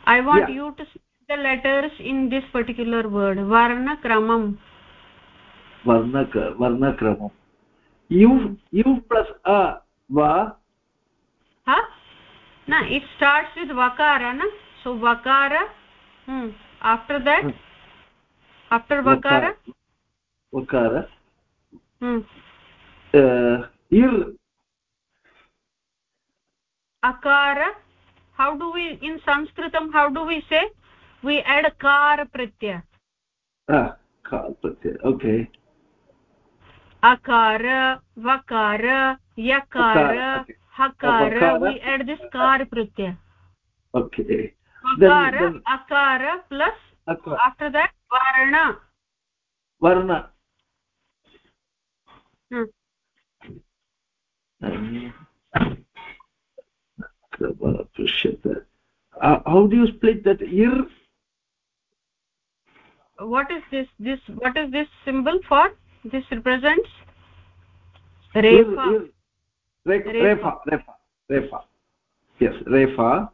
i want Yeah. you to the letters in this particular word varna kramam वर्णक वर्णक्रमं यु यु plus अ वा huh na it starts with vakara na so vakara hmm after that Hmm. after vakara वकार hmm इर् akara how do we in sanskritam how do we say we add kar pratyaya Pratyaya okay akara vakara yakara Vakara, okay. hakara Vakara. we add this kar pratyaya okay vakara then- akara plus after that varna वर्ण hmm. पृश्यते how do you split that इर् what is this this what is this symbol for? This represents refa. Refa. Refa refa yes refa.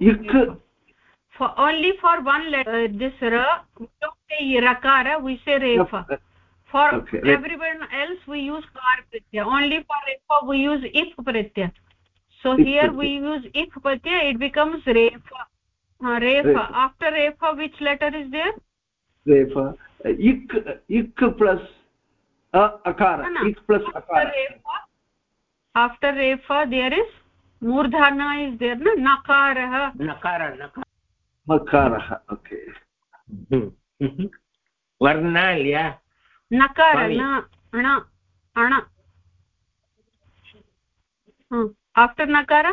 Ik for only for one letter uh, this ra we don't say rakara we say refa. For okay. everyone else we use kar pratyaya only for refa we use if pratyaya so if here pratyaya. we use if pratyaya it becomes refa. Refa Refa. after refa which letter is there रेफा इक् इक् plus अकार No, no. इक् plus after refa after refa there is murdhana is there na nakarah nakara nakara मकारः okay varnalya nakara na ana ana hmm. after nakara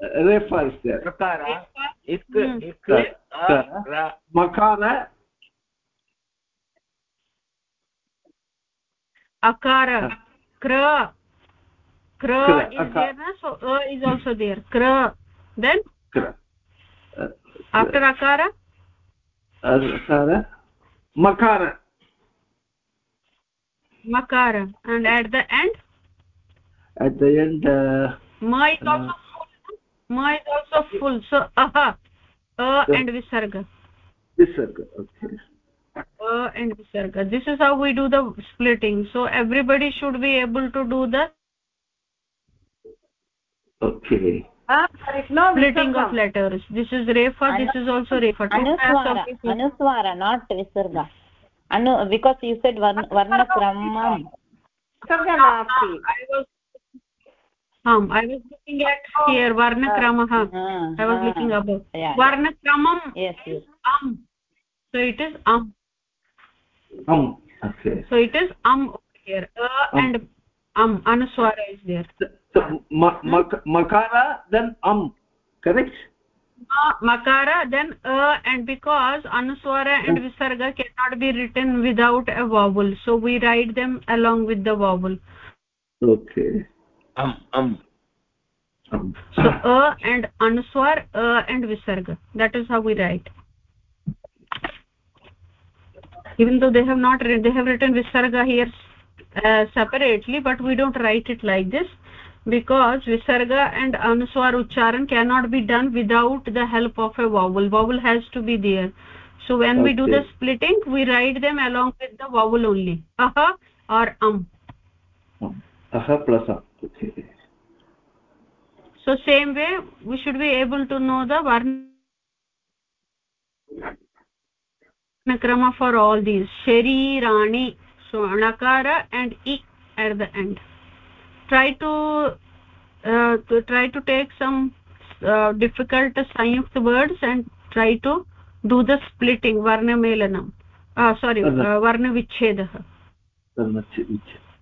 refers there kakara ik ik makara akara kra kra is there na? A uh, is also there. Kra then? Kra after akara akara makara makara and at the end? At the end uh, ma is also ma is also full so aha a and visarga visarga okay uh, and visarga this is how we do the splitting so everybody should be able to do the okay uh, no splitting of letters this is refa anu, this is also refa anuswara anuswara not visarga anu because you said varna varna kramam visarga nasti i was um i was looking at here varna kramah i was looking above. yeah, varna kramam yes. yes am. So it is am. Um okay. So it is am over here. A Am. and am. Anuswara is there. So ma, mak, makara then um correct? Ma, makara then a and because anuswara and visarga cannot be written without a vowel so we write them along with the vowel. Okay am am. So a and anuswar a and visarga that is how we write. Even though they have not written they have written visarga here uh, separately but we don't write it like this because visarga and anuswar ucharan cannot be done without the help of a vowel. Vowel has to be there. So when we do the splitting we write them along with the vowel only. Aha or um aha plus okay so same way we should be able to know the varna krama for all these. Sharirani so anakara and i at the end. Try to uh, to try to take some uh, difficult sanyukta words and try to do the splitting varna melanam. Uh, sorry uh, varna vichedah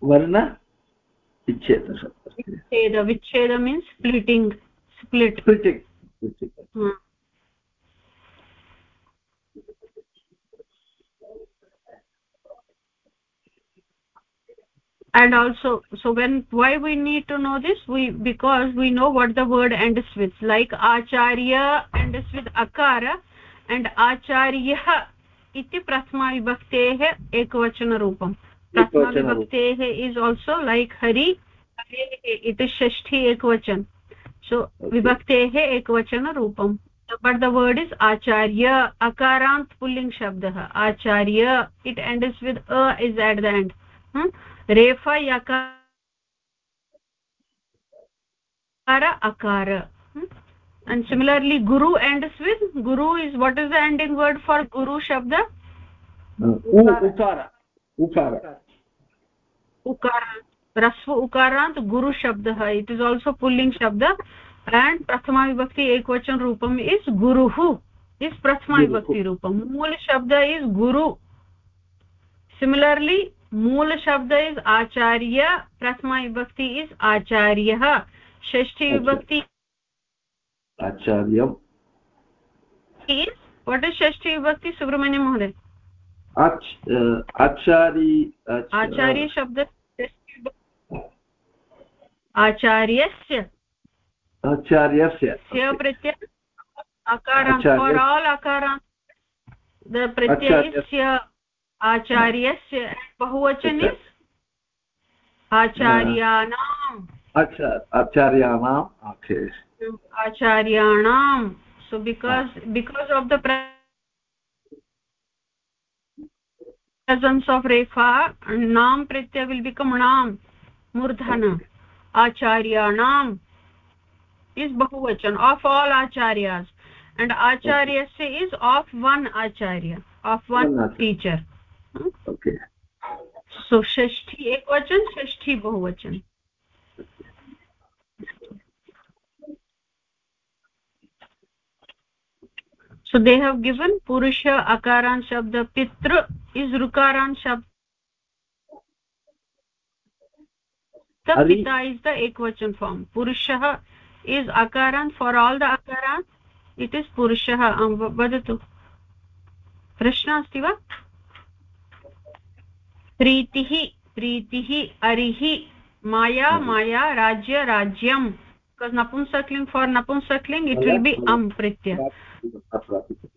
varna vicheda means splitting split splitting, splitting. Hmm. and also so when why we need to know this we because we know what the word ends with like acharya ends with akara and acharyah iti prathama vibhakteः ekvachana prathama प्रथमविभक्तेः is also like Hari हरेः इति षष्ठी एकवचन so विभक्तेः एकवचनरूपम् but the word is Acharya अकारान्त् pulling शब्दः आचार्य it end is with a is at the end रेफा यकार अकार and similarly guru ends with guru is what is the ending word for guru shabda? Uh, ukara. उकार। रस्व उकारान्त गुरु शब्दः it is also पुल्लिङ्ग् शब्द। And प्रथमाविभक्ति एकवचन रूपम् इस् गुरुः इस् मूल शब्द इस् गुरु। सिमिलर्ली मूलशब्द इस् आचार्य। प्रथमाविभक्ति इस् आचार्यः। षष्ठीविभक्ति विभक्ति इस् वट् इस् षष्ठीविभक्ति सुब्रह्मण्यं महोदय। आचार्य आचार्य शब्द आचार्यस्य? आचार्यस्य। प्रत्यय? प्रत्ययस्य आचार्यस्य बहुवचन आचार्याणाम् आचार्याणाम् आचार्याणां। So because because of the presence of refa nam pratyaya will become nam murdhana acharyanam is bahuvachan of all acharyas and acharyasya is of one acharya of one, teacher okay so shashti ekvachan shashti बहुवचन so they have given purusha akaran shabda pitru is rukaran shabd the pita is the ekvachan form purushah is akaran for all the akaran it is purushah vadatu प्रश्नः अस्ति वा प्रीतिः प्रीतिः अरिः माया माया राज्य राज्यम् because napumsakling for napumsakling it will be am pritya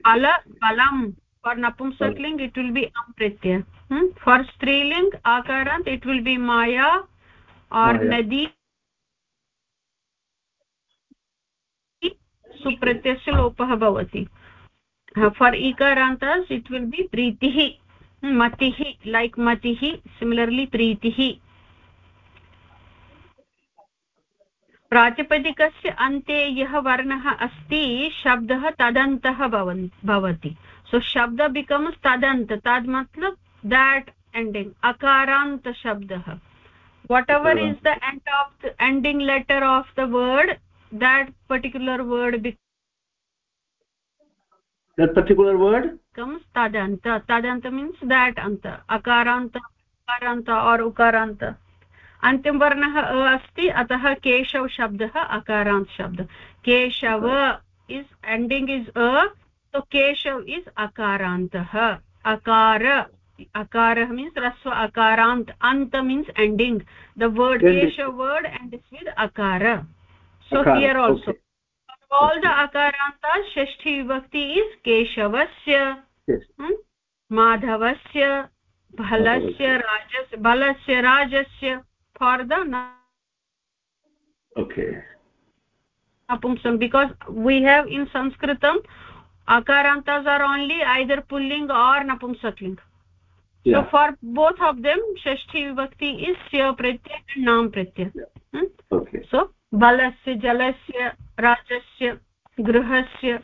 ala balam for napumsakling it will be am pritya hmm? for striling akarant it will be maya or maya. nadi सुप्रत्ययस्य लोपः भवति for ikarantas it will be प्रीतिः मतिः like मतिः similarly प्रीतिः प्रातिपदिकस्य अन्ते यः वर्णः अस्ति शब्दः तदन्तः भवति। सो शब्द बिकम्स् तदन्त। तद् मत्लब् देट् एण्डिङ्ग् अकारान्त शब्दः। Whatever is the end of the ending letter of the word that particular word that particular word? comes tadanta. Tadanta means that anta. Akaranta akaranta or ukaranta. अन्तिमवर्णः अ अस्ति अतः केशव शब्दः अकारान्त शब्द। Keshav is ending is a so Keshav is अकारान्तः। अकार अकारः means ह्रस्व अकारान्त् अन्त means ending the word Keshav word end is with अकार। So here also all the akaranta shashti vibhakti is keshavasya yes. hmm? madhavasya bhalasya rajasya for the okay napumsam because we have in sanskritam akarantas are only either pulling or napumsakling yeah. so for both of them shashti vibhakti is sya pratyay nam pratyay yeah. hmm? okay so balasya jalasya rajasya गृहस्य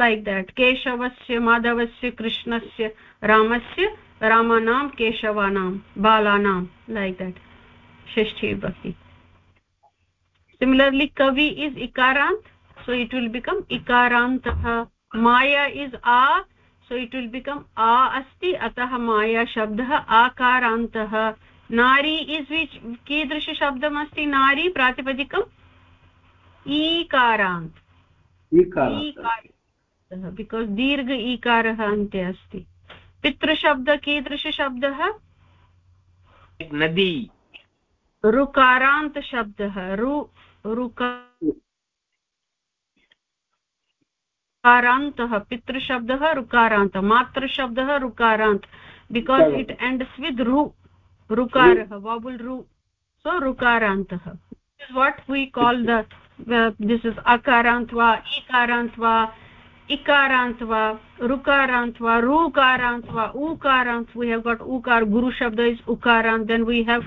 like that keshavasya madhavasya krishnasya ramasya ramanam keshavanam balanam like that shashti vibhakti similarly kavi is ikarant so it will become ikarantah maya is a so it will become a asti atah maya shabdah akarantah nari is which कीदृश शब्दम् अस्ति नारी प्रातिपदिकम् ईकारान्त because दीर्घ ईकारः अन्ते अस्ति पितृशब्द कीदृशशब्दः नदी ऋकारान्तशब्दः रु ऋकारान्तः पितृशब्दः ऋकारान्त मातृशब्दः ऋकारान्त because it ends with रु ऋकारः वाबुल् रु सो ऋकारान्तः what we called the this is अकारान्त वा ईकारान्त वा इकारान्त वा ऋकारान्त वा ऋकारान्त वा उकारान्त वी हेव् गाट् उकार गुरु शब्द is उकारान्त then we have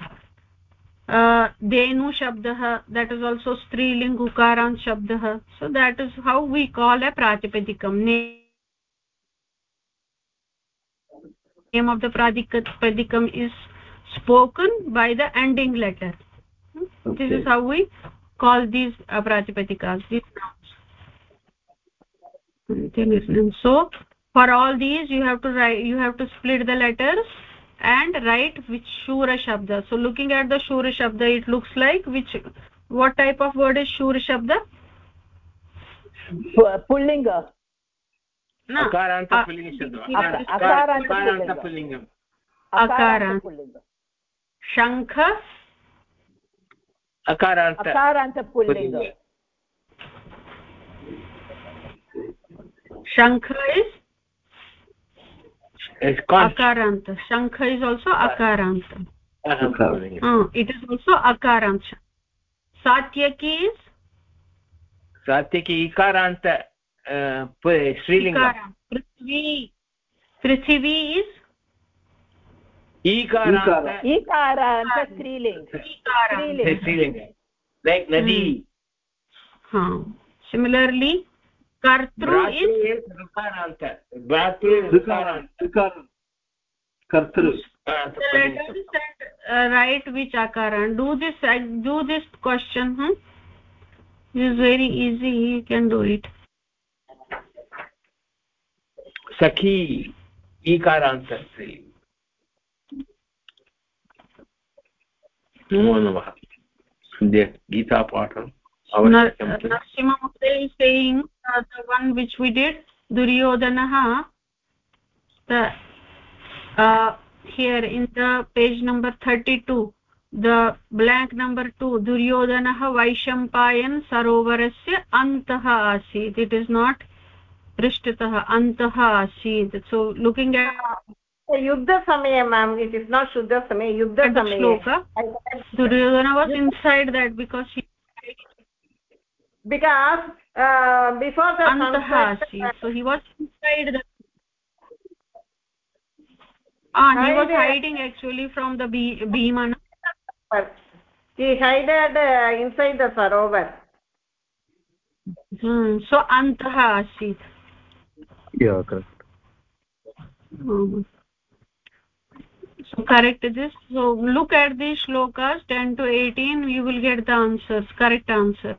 dhenu shabdah that is also striling hukaran shabdha so that is how we call a pratipadikam name of the pratipadikam is spoken by the ending letter. Hmm? This is how we call these uh, pratipadicas these so for all these you have to write you have to split the letters and write which shura shabda. So looking at the shura shabda it looks like which what type of word is shura shabda? Pullinga. No akaranta pullinga shabda. akaranta pullingam akaranta pullinga. Shankha. Akaranta akaranta pullinga. Shankha is akarant shankha is also akarant uh, it is also akarant satyaki is satyaki ikarant uh, strilinga prithvi prithvi is ikarant ikarant striling striling like nadi ha similarly कर्तृ is ऋकारान्त right which आकारान् do this do this question is very easy you can do it सखी ईकारान्त गीता नमः गीतापाठम् नरसिंहमहोदय saying Uh, the one which we did Duryodhana. the uh, here in the page number 32 the blank number 2 duryodhanah vaishampayan sarovarasya antah asit. It is not prishthatah antah asit. So looking at uh, yudha samaya ma'am. It is not shuddha samaya Yuddha samaya duryodhana was inside that because he because uh, before the sunset, so he was inside the ah he was hiding actually from the bhima he hided uh, inside the sarovar. Hmm so antah asit yeah correct. Hmm. so correct this. So look at these shlokas 10 to 18 you will get the answers correct answer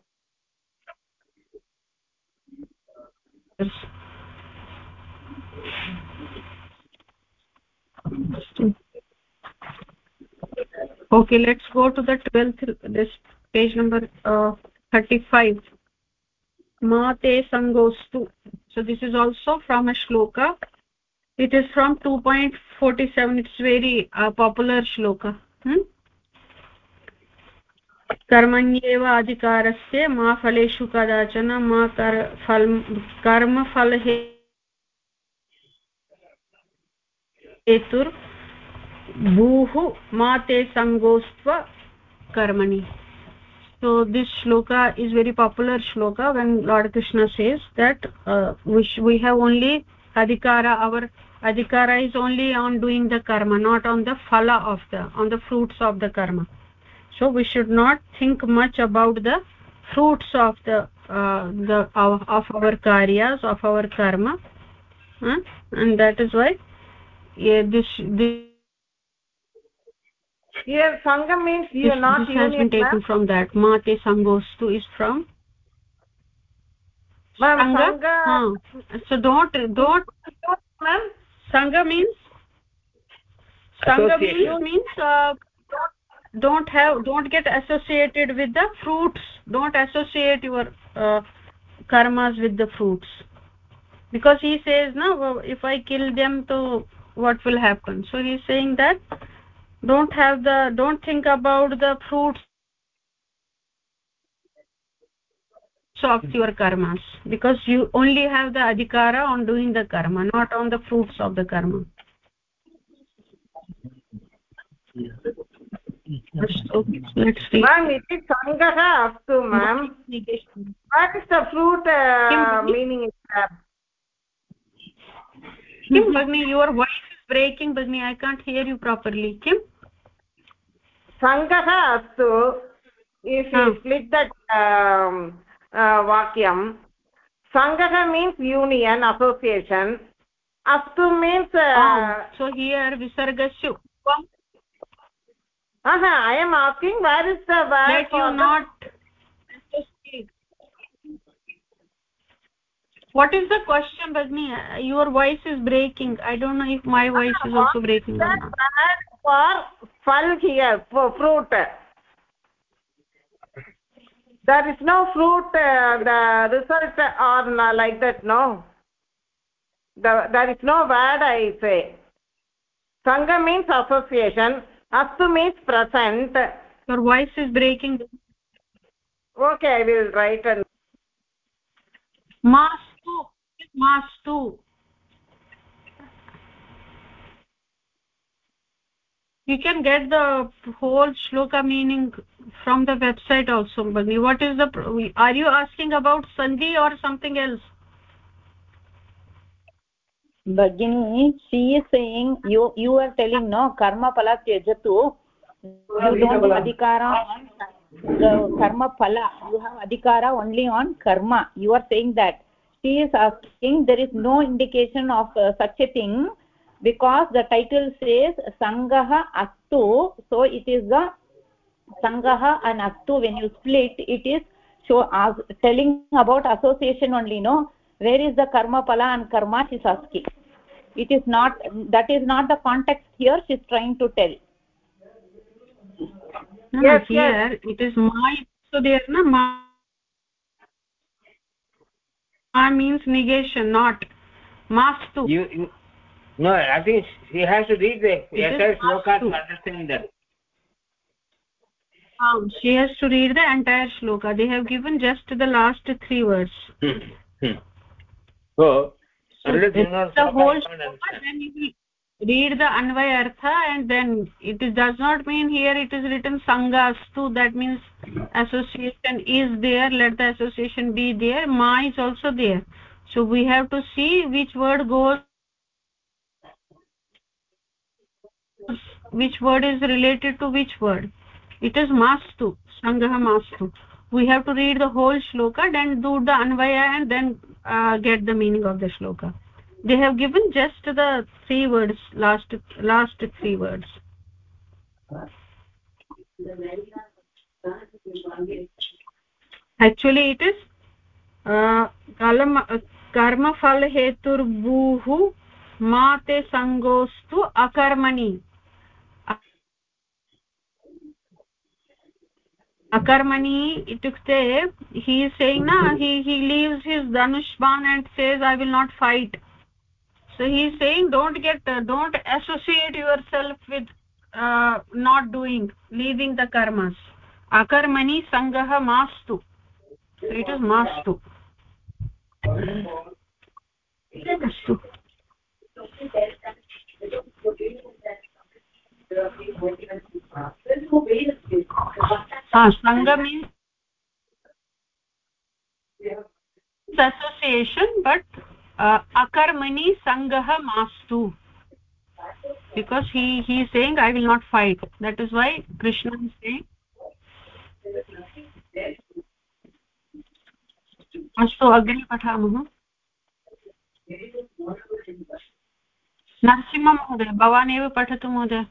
okay let's go to the 12th this page number uh, 35 mate sangostu. So this is also from a shloka. It is from 2.47 it's very uh, popular shloka. Hmm? कर्मण्येव अधिकारस्य मा फलेषु कदाचन, मा कर् फल् कर्मफल हेतुर् भूः मा ते सङ्गोस्त्व कर्मणि। So this shloka is very popular shloka when lord Krishna says that we have only adhikar our adhikar is only on doing the karma not on the phal of the on the fruits of the karma so we should not think much about the fruits of the uh, the of, of our karyas of our karma. Huh? and that is why yeah, this this here sangha means you are not this has been taken from that. Mate sangostu is from ma'am sangha, sangha huh. so don't don't ma'am? Sangha means? Sangha means, means uh, don't have don't get associated with the fruits. Don't associate your uh, karmas with the fruits. Because he says no if i kill them so what will happen? So he's saying that don't have the don't think about the fruits of your karmas. Because you only have the adhikara on doing the karma not on the fruits of the karma. See Ma'am, it is Sangaha up to ma'am. What is the fruit uh, meaning? Kim Bhagni, your voice is breaking, Bhagni. I can't hear you properly. Kim? सङ्गः अस्तु if you split that वाक्यं सङ्गः means union association अस्तु means so here विसर्गस्य uh, so here visargasya upam -huh, i am asking where is the word let you not what is the question Uh, your voice is breaking. I don't know if my voice is also breaking or that not for fal here for fruit? There is no fruit uh, the result or like that no? The, there is no word i say. Sangha means association astu means present. Your voice is breaking. Okay i will write and mastu mastu you can get the whole shloka meaning from the website also bagni what is the are you asking about sandhi or something else Bhagini, she is saying you you are telling no karma phala tyajatu you don't have adhikara. The karma phala you have adhikara only on karma. You are saying that. She is asking there is no indication of uh, such a thing because the title says sangah astu so it is the sangah and astu when you split it is show as telling about association only no? Where is the karma phala and karma she is asking it is not that is not the context here she is trying to tell. No, Yes, no, here it is my so there na ma ma means negation not mastu you, you no i think she has to read the is entire shloka to. understand that. Um, she has to read the entire shloka. They have given just the last three words. Hmm. Hmm. so the whole shloka then you will read the anvaya artha and then it is, does not mean here it is written sangastu. That means association is there let the association be there ma is also there. So we have to see which word goes which word is related to which word. It is mastu sangah mastu we have to read the whole shloka then do the anvaya and then uh, get the meaning of the shloka. They have given just the three words last last three words. Actually it is uh, kalam karma phal heturbuhu mate sangostu akarmani akarmani itukte he is saying na he he leaves his dhanushban and says i will not fight. So he is saying don't get uh, don't associate yourself with uh, not doing leaving the karmas. Akarmani sangah mastu. So it is mastu. Astu association but अकर्मणि सङ्घः मास्तु because he he सेङ्ग् I will not fight that is why Krishna अस्तु अग्रे पठामः नरसिंहमहोदय भवान् एव पठतु महोदय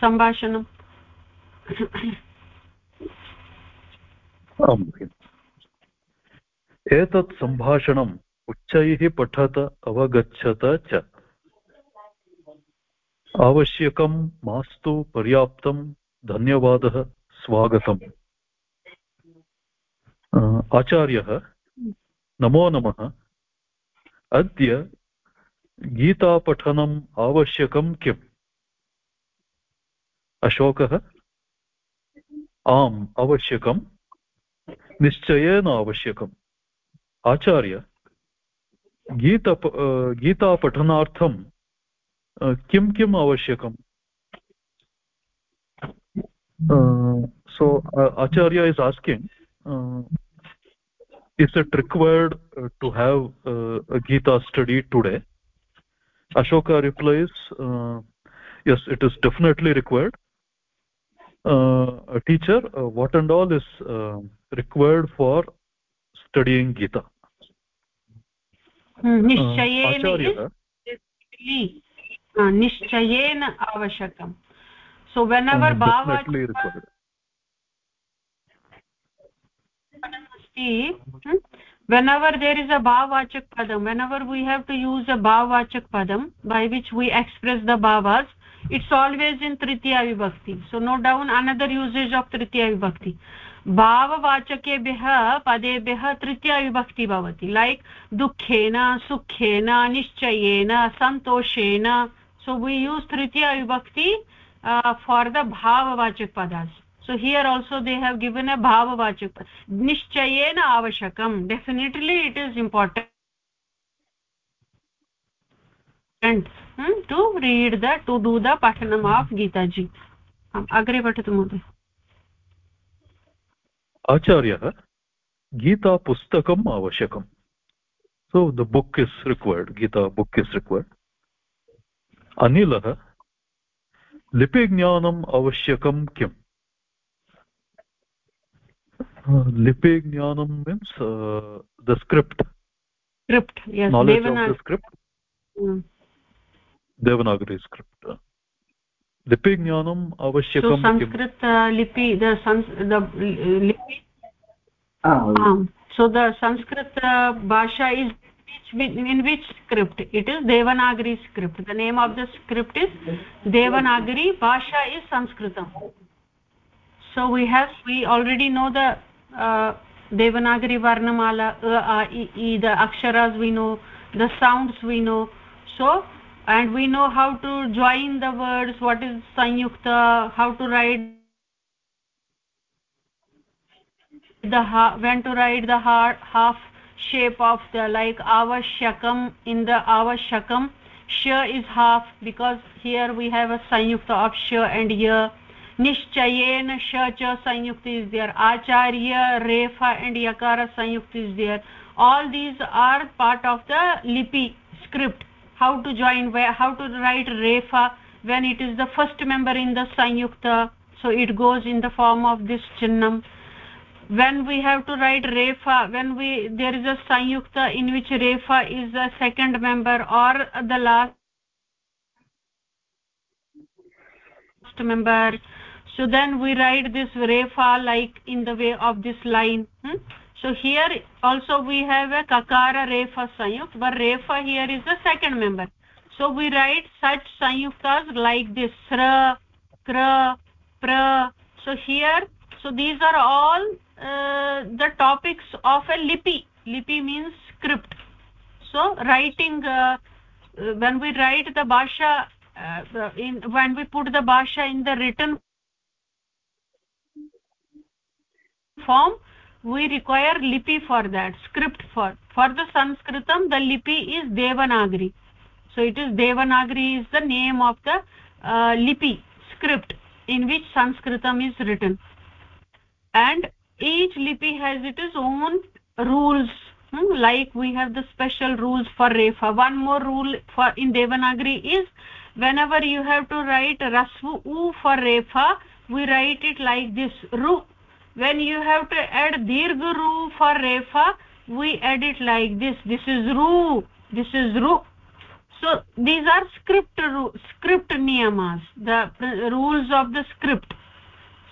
सम्भाषणम् एतत् सम्भाषणम् उच्चैः पठत अवगच्छत च आवश्यकं मास्तु पर्याप्तं धन्यवादः स्वागतम् आचार्यः नमो नमः अद्य गीतापठनम् आवश्यकं किम् अशोकः आम् आवश्यकम् निश्चयेन आवश्यकम्। आचार्य गीत गीतापठनार्थं किं किम् आवश्यकम्? So acharya is asking it's a required to have Gita study today Ashok replies yes it is definitely required teacher uh, what and all is uh, required for studying gita निश्चयेन निश्चयेन आवश्यकं so whenever bhava whenever there is a bhavachak padam whenever we have to use a bhavachak padam by which we express the bhavas it's always in tritiya vibhakti so note down another usage of tritiya विभक्ति भाववाचकेभ्यः पदेभ्यः तृतीया विभक्ति भवति like दुःखेन सुखेन निश्चयेन सन्तोषेण सो we use Tritiya vibhakti for the bhavavachak padas so here also they have given a bhavavachak निश्चयेन आवश्यकं definitely it is important hmm, to read the to do the pathanam of Gitaji अग्रे पठतु महोदय आचार्यः गीतापुस्तकम् आवश्यकम्. So the book is required Gita book is required अनिलः लिपिज्ञानम् आवश्यकं किम्? लिपिज्ञानं means the script script knowledge of the script devanagari script lipi jnanam avashyakam so sanskrit uh, lipi the sans the uh, lipi ah. um, so the sanskrit uh, bhasha is in which script it is devanagari script the name of the script is devanagari bhasha is sanskritam so we have we already know the uh, devanagari varnamala a, a, e, the aksharas we know the sounds we know so and we know how to join the words what is sanyukta how to write the when to write the half shape of the like avashyakam in the avashyakam sha is half because here we have a sanyukta of sha and ya nishchayena sha cha sanyukti is there. Acharya refa and yakara sanyukti is there. All these are part of the lipi script how to join where how to write refa when it is the first member in the sanyukta. So it goes in the form of this chinnam. When we have to write refa when we there is a sanyukta in which refa is the second member or the last member. So then we write this refa like in the way of this line. Hmm? So here also we have a kakara refa sanyukt but refa here is the second member. So we write such sanyuktas like this sra kra pra. So here so these are all uh, the topics of a lipi. Lipi means script. So writing uh, when we write the bhasha uh, in when we put the bhasha in the written form we require lipi for that script for for the sanskritam the lipi is devanagari. So it is devanagari is the name of the uh, lipi script in which sanskritam is written. And each lipi has its own rules. Hmm? like we have the special rules for refa. One more rule for in devanagari is whenever you have to write rasvu u for refa we write it like this ru when you have to add dirgha ru for refa we add it like this. This is ru. This is ru. So these are script script niyamas the rules of the script.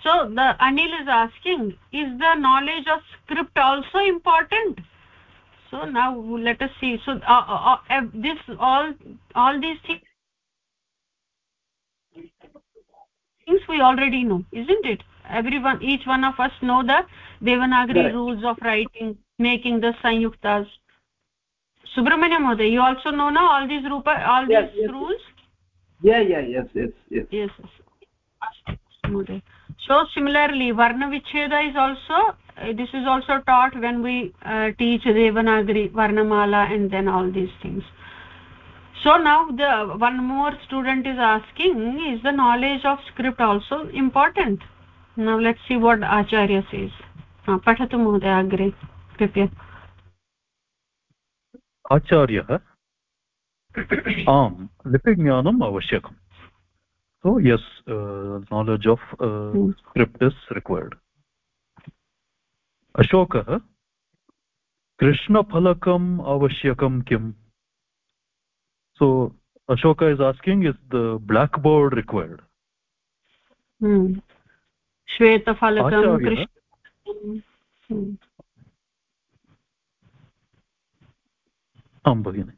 So the anil is asking is the knowledge of script also important? So now let us see. So uh, uh, uh, this all all these things things we already know isn't it everyone each one of us know the devanagari right. rules of writing making the sanyuktas. Subramanya mode you also know now all these rupa all yes, these yes, rules? Yeah yeah yes yes yes. Yes so similarly varna vicheda is also uh, this is also taught when we uh, teach devanagari varnamala and then all these things. So now the one more student is asking is the knowledge of script also important now let's see what acharya says पठतु महोदय अग्रे कृपया आचार्यः आम् लिपिज्ञानम् आवश्यकम् so yes uh, knowledge of uh, hmm. script is required ashokah krishnaphalakam avashyakam kim so ashoka is asking is the blackboard required hmm श्वेतफलकं Krishna आं भगिनि।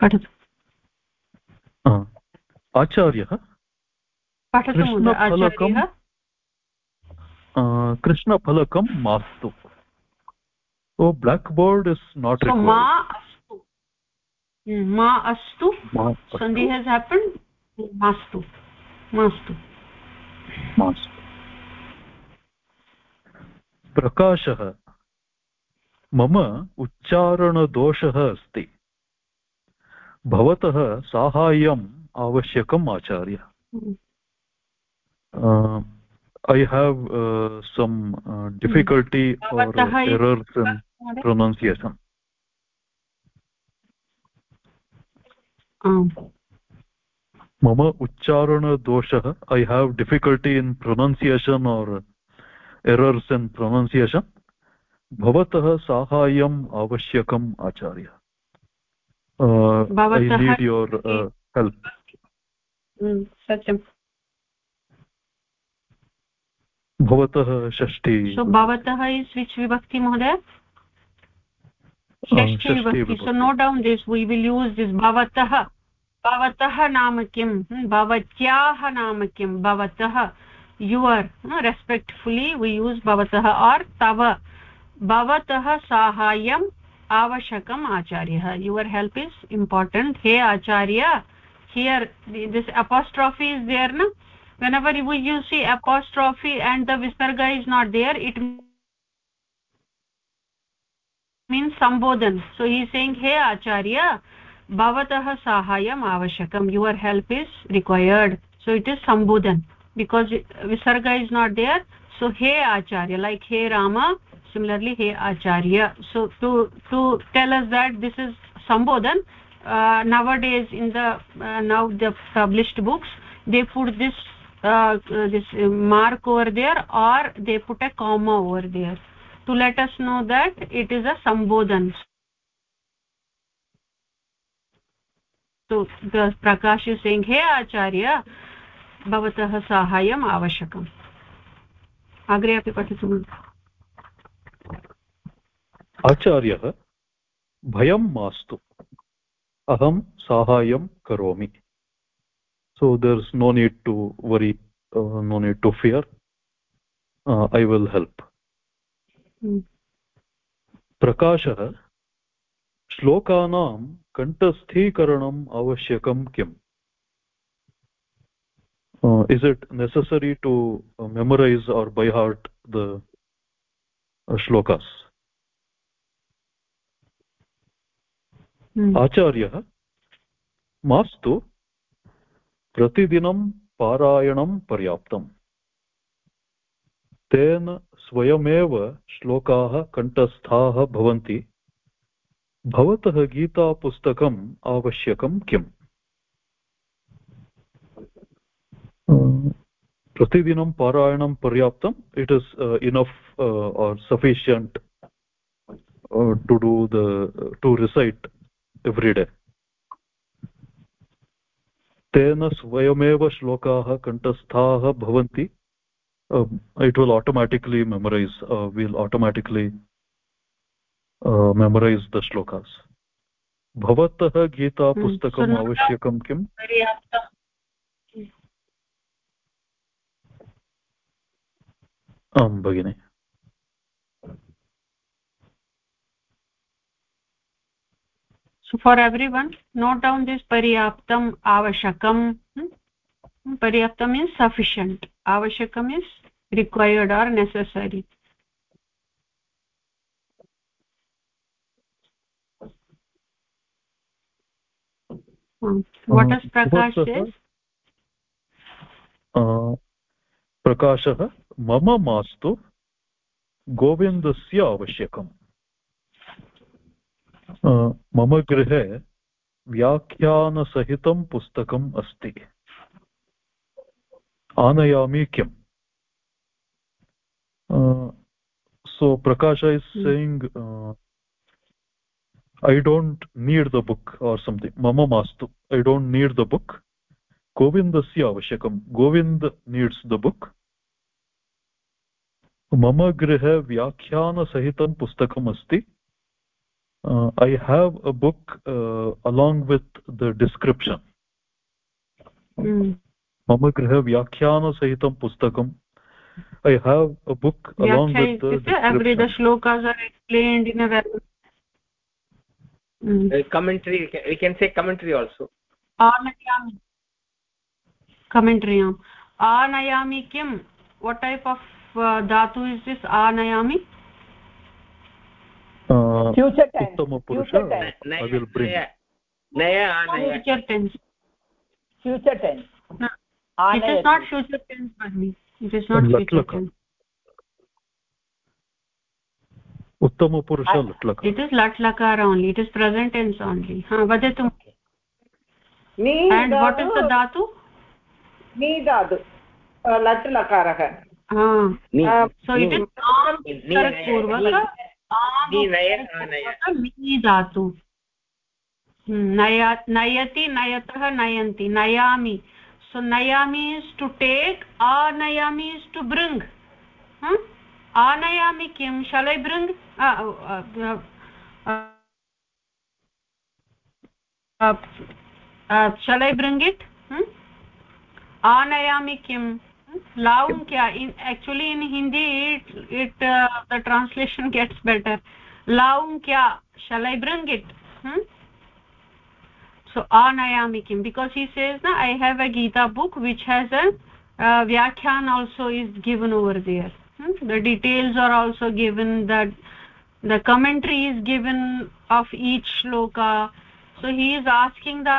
पठतु। आचार्यः? कृष्णफलकं कृष्णफलकं मास्तु। is not so ma astu ma astu sandhi has happened mastu mastu mastu प्रकाशः। मम उच्चारणदोषः अस्ति। भवतः साहाय्यम् आवश्यकम् आचार्य। I have some difficulty errors in pronunciation मम उच्चारणदोषः I have difficulty in pronunciation or errors in pronunciation भवतः साहाय्यम् आवश्यकम् आचार्य। ऐ नीड् योर् हेल्प् सत्यं भवतः षष्ठी भवतः इस् विच् विभक्ति महोदय। षष्ठी विभक्ति so note down this we will use this भवतः भवतः नाम किं भवत्याः नाम किं भवतः युवर् रेस्पेक्ट्फुलि वी यूस् भवतः आर् तव भवतः साहाय्यम् आवश्यकम् आचार्यः युवर् हेल्प् इस् इम्पार्टेण्ट् हे आचार्य here this apostrophe is there no whenever you, you see apostrophe and the visarga is not there it means sambodhan so he is saying hey acharya bhavatah sahayam avashakam your help is required so it is sambodhan because visarga is not there so hey acharya like hey rama similarly hey acharya so to to tell us that this is sambodhan uh, nowadays in the uh, now the published books they put this uh, this mark over there or they put a comma over there to let us know that it is a sambodhan so the prakash is saying hey acharya भवतः साहाय्यम् आवश्यकम् अग्रे अपि पठतु आचार्यः भयं मास्तु aham sahayam karomi so there's no need to worry uh, no need to fear uh, i will help hmm. Hmm. प्रकाशः श्लोकानां कण्ठस्थीकरणम् आवश्यकं किम्? Is it necessary to memorize or by heart the shlokas आचार्यः मास्तु प्रतिदिनं पारायणं पर्याप्तम् तेन स्वयमेव श्लोकाः कण्ठस्थाः भवन्ति। भवतः गीतापुस्तकम् आवश्यकं किम्? प्रतिदिनं पारायणं पर्याप्तम्? It is enough or sufficient to do the to recite every तेन स्वयमेव श्लोकाः कण्ठस्थाः भवन्ति। it will automatically memorize uh, will automatically uh, memorize the shlokas भवतः गीतापुस्तकम् आवश्यकं किम् आं भगिनि so for everyone note down this paryaptam avashakam hmm? paryaptam means sufficient avashakam is required or necessary. What does prakash says? प्रकाशः मम मास्तु गोविन्दस्य आवश्यकम् मम गृहे व्याख्यानसहितं पुस्तकम् अस्ति आनयामि किम् so prakasha is hmm. saying uh, i don't need the book or something mama mastu i don't need the book govindasya avashakam govind needs the book मम गृहे व्याख्यानसहितं पुस्तकम् अस्ति uh, i have a book uh, along with the description मम गृहे व्याख्यानसहितं पुस्तकम् i have a book along with the every the shlokas are explained in a very mm. uh, commentary we can say commentary also anayami commentary anayami kim what type of uh, dhatu is this anayami future tense future tense i will bring naya anaya future tense future tense no. it is not future tense for me it is not future tense उत्तमपुरुष लट्लकार it is lat lakara only it is present tense only ha vadatu ni and what is the dhatu ni dhatu lakarah ha so it is purvaka धातु नयति नयतः नयन्ति नयामि so nayami is to take anayami is to bring huh? anayami kim shall i bring uh, uh, uh, uh, uh, shall i bring it hmm? anayami kim laung kya in actually in hindi it, it uh, the translation gets better laung kya shall i bring it hmm? So anayami kim because he says na i have a gita book which has a uh, vyakhyan also is given over there hmm? the details are also given that the commentary is given of each shloka so he is asking the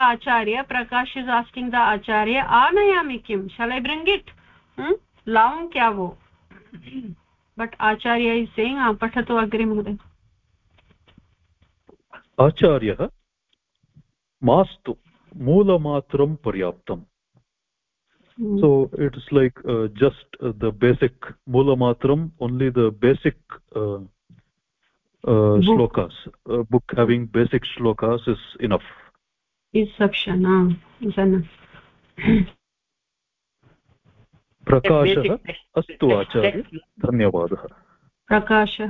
acharya prakash is asking the acharya anayami kim shall i bring it hmm? laung kya wo but acharya is saying ah pathatu agre mohoday आचार्य मास्तु मूलमात्र पर्याप्त so it is like just the basic मूलमात्र only the basic shlokas book having basic shlokas is enough प्रकाशः अस्तु आचार्य। धन्यवाद। प्रकाश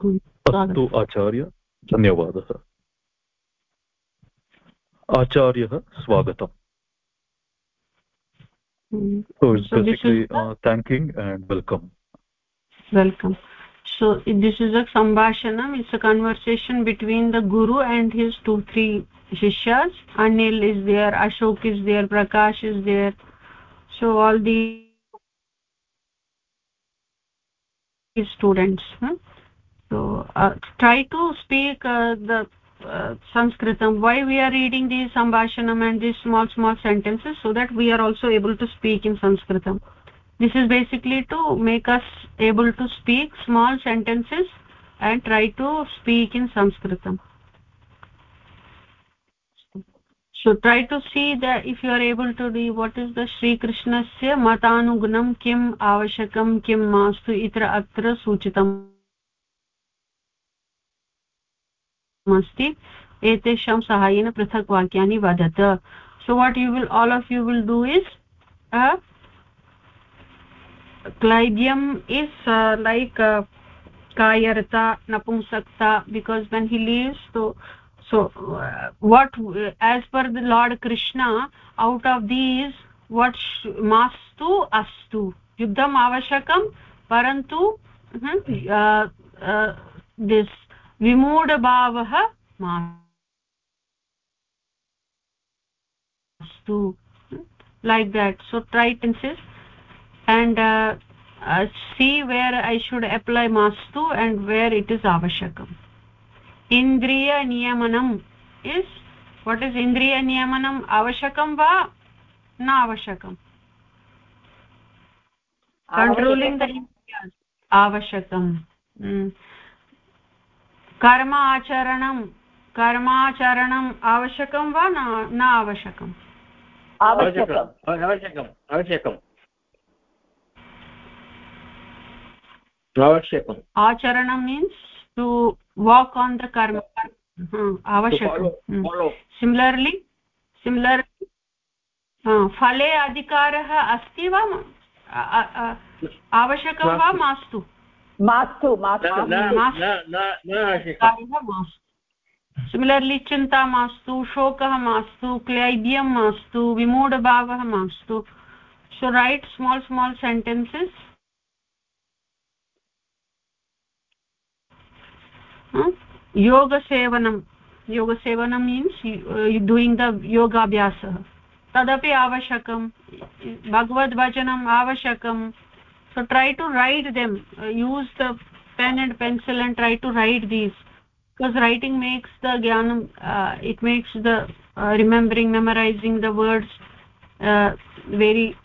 अस्तु आचार्य धन्यवादः। आचार्यः स्वागतम्। Welcome so this is a sambhashanam it's a conversation between the guru and his two three shishyas Anil is there Ashok is there Prakash is there so all the students so uh, try to speak uh, the uh, sanskritam why we are reading these sambhashanam and these small small sentences so that we are also able to speak in sanskritam this is basically to make us able to speak small sentences and try to speak in sanskritam so try to see that if you are able to do what is the shri krishnasya matanugunam kim avashakam kim mastu itra atra suchitam अस्ति एतेषां सहायेन पृथक् वाक्यानि वदत। So what you will all of you will do is klaibyam is like kayarta, napunsakta because when he leaves so what as per the lord Krishna out of these what मास्तु अस्तु युद्धम् आवश्यकं परन्तु this विमूढभावः mastu like that so try tenses and uh, uh, see where i should apply mastu and where it is avashakam indriya niyamanam is what is indriya niyamanam avashakam va na avashakam controlling the indriyas avashakam mm. कर्म आचरणं कर्माचरणम् आवश्यकं वा न आवश्यकम्. आवश्यकम् आवश्यकम् आवश्यकम्. आवश्यकम्. आचरणं मीन्स् टु वाक् आन् द कर्म आवश्यकं सिमिलर्लि सिमिलर् फले अधिकारः अस्ति वा आवश्यकं वा मास्तु? मास्तु सिमिलर्लि चिन्ता मास्तु शोकः मास्तु क्लैब्यं मास्तु विमूढभावः मास्तु। So write small small sentences. योगसेवनं योगसेवनं मीन्स् डूयिङ्ग् द योगाभ्यासः तदपि आवश्यकं भगवद्वचनम् आवश्यकं so try to write them uh, use the pen and pencil and try to write these because writing makes the gyanam uh, it makes the uh, remembering memorizing the words uh, very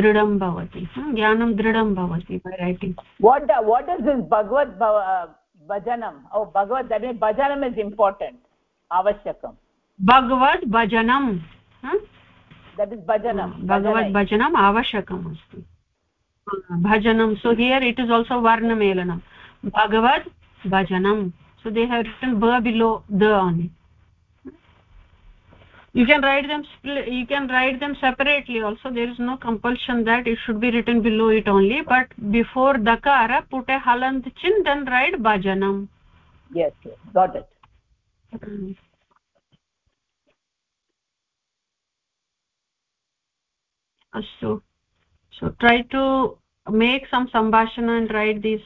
dridam bhavati gyanam dridam bhavati by writing what what is this bhagavad bhajanam oh bhagavad that means bhajanam is important avashyakam bhagavad bhajanam huh? that is bhajanam bhagavad bhajanam so here it is also varna melanam bhagavad bhajanam so they have written ba below the on it you can write them you can write them separately also there is no compulsion that it should be written below it only but before dakara put a halant chin then write bhajanam yes, yes got it astu so try to make some sambhashana and write this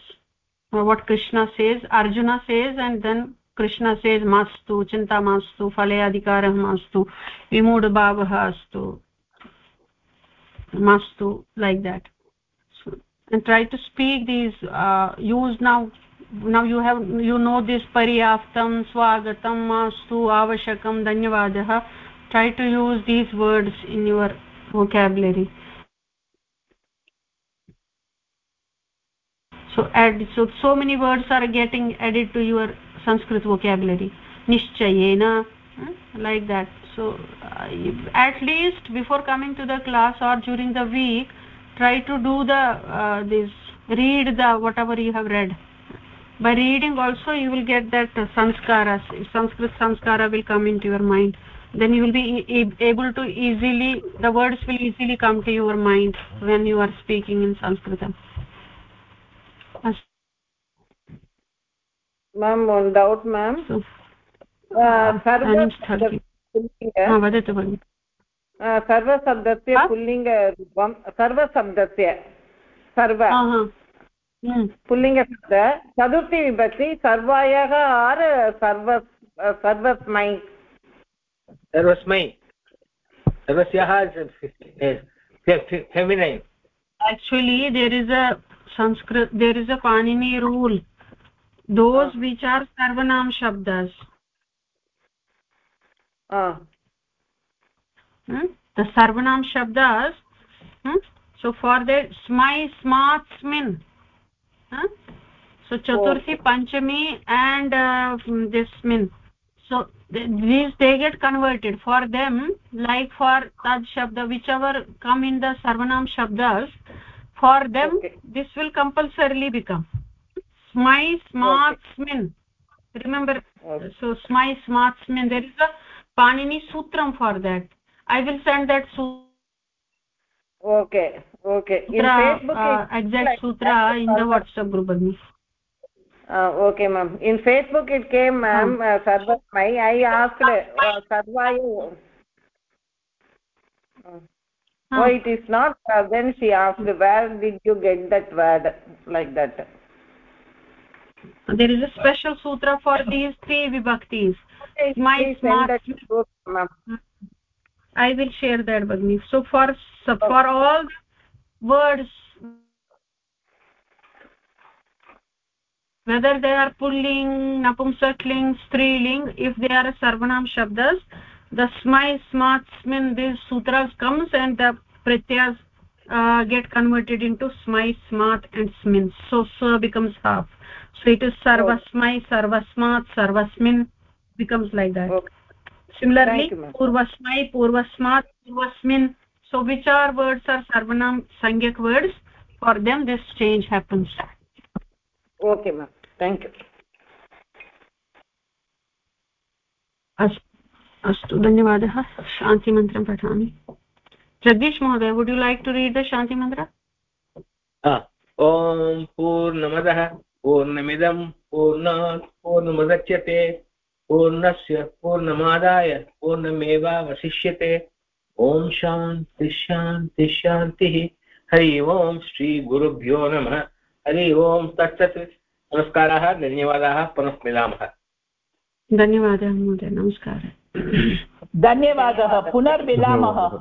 uh, what krishna says arjuna says and then krishna says mastu chinta mastu phale adhikarah mastu vimud bhavah astu. Mastu like that. So, and try to speak these uh, use now now you have you know this paryaptam swagatam mastu avashakam dhanyavadah try to use these words in your vocabulary so add so so many words are getting added to your sanskrit vocabulary. Nishchayena like that. So uh, at least before coming to the class or during the week try to do the uh, this read the whatever you have read. By reading also you will get that uh, sanskara sanskrit sanskara will come into your mind. Then you will be e able to easily the words will easily come to your mind when you are speaking in sanskritam ma'am one doubt ma'am. वदतु भगिनि सर्वशब्दस्य पुल्लिङ्गरूपं सर्वशब्दस्य सर्व। पुल्लिङ्गशब्द चतुर्थी विभक्ति सर्वायः or सर्व सर्वस्मै। सर्वस्मै। सर्वस्याः feminine actually there is a sanskrit there is a panini rule those which are sarvanam shabdas uh. hmm? the sarvanam shabdas hmm? so for that smai smat smin huh? so chaturthi oh. panchami and uh, this min so these they get converted for them like for tad shabda whichever come in the sarvanam shabdas for them okay. this will compulsorily become. Smai smatsmin okay. remember okay. so smai smatsmin there is a panini sutram for that. I will send that sutra okay okay. In facebook uh, exact like sutra in the whatsapp group uh, okay ma'am. In facebook it came ma'am uh, sarvasmai i asked uh, sarvaya uh, oh it is not uh, then she asked where did you get that word like that? There is a special sutra for these three vibhaktis. Okay, my smart i will share that bagni so for so for all words whether they are pulling napumsakling striling if they are sarvanam shabdas the smai smatsmin these sutras comes and the pratyas uh, get converted into smai smat and smin so so becomes half so it is sarva smai sarvasmai sarvasmat sarvasmin becomes like that okay. similarly purva smai purvasmai purvasmat purvasmin so which are words are sarvanam sangyak words for them this change happens okay ma'am thank you अस्तु धन्यवादः। शान्तिमन्त्रं पठामि। जगदीश महोदय would you like to read the shantimantra ॐ पूर्णमदः पूर्णमिदं पूर्णात् पूर्णमुदच्यते पूर्णस्य पूर्णमादाय पूर्णमेवावशिष्यते। ॐ शान्ति शान्ति शान्तिः। हरि ओम् श्रीगुरुभ्यो नमः। हरि ओम् तत्सत्। नमस्काराः धन्यवादाः पुनः मिलामः। धन्यवादः महोदय नमस्कारः। धन्यवादः। पुनर्मिलामः।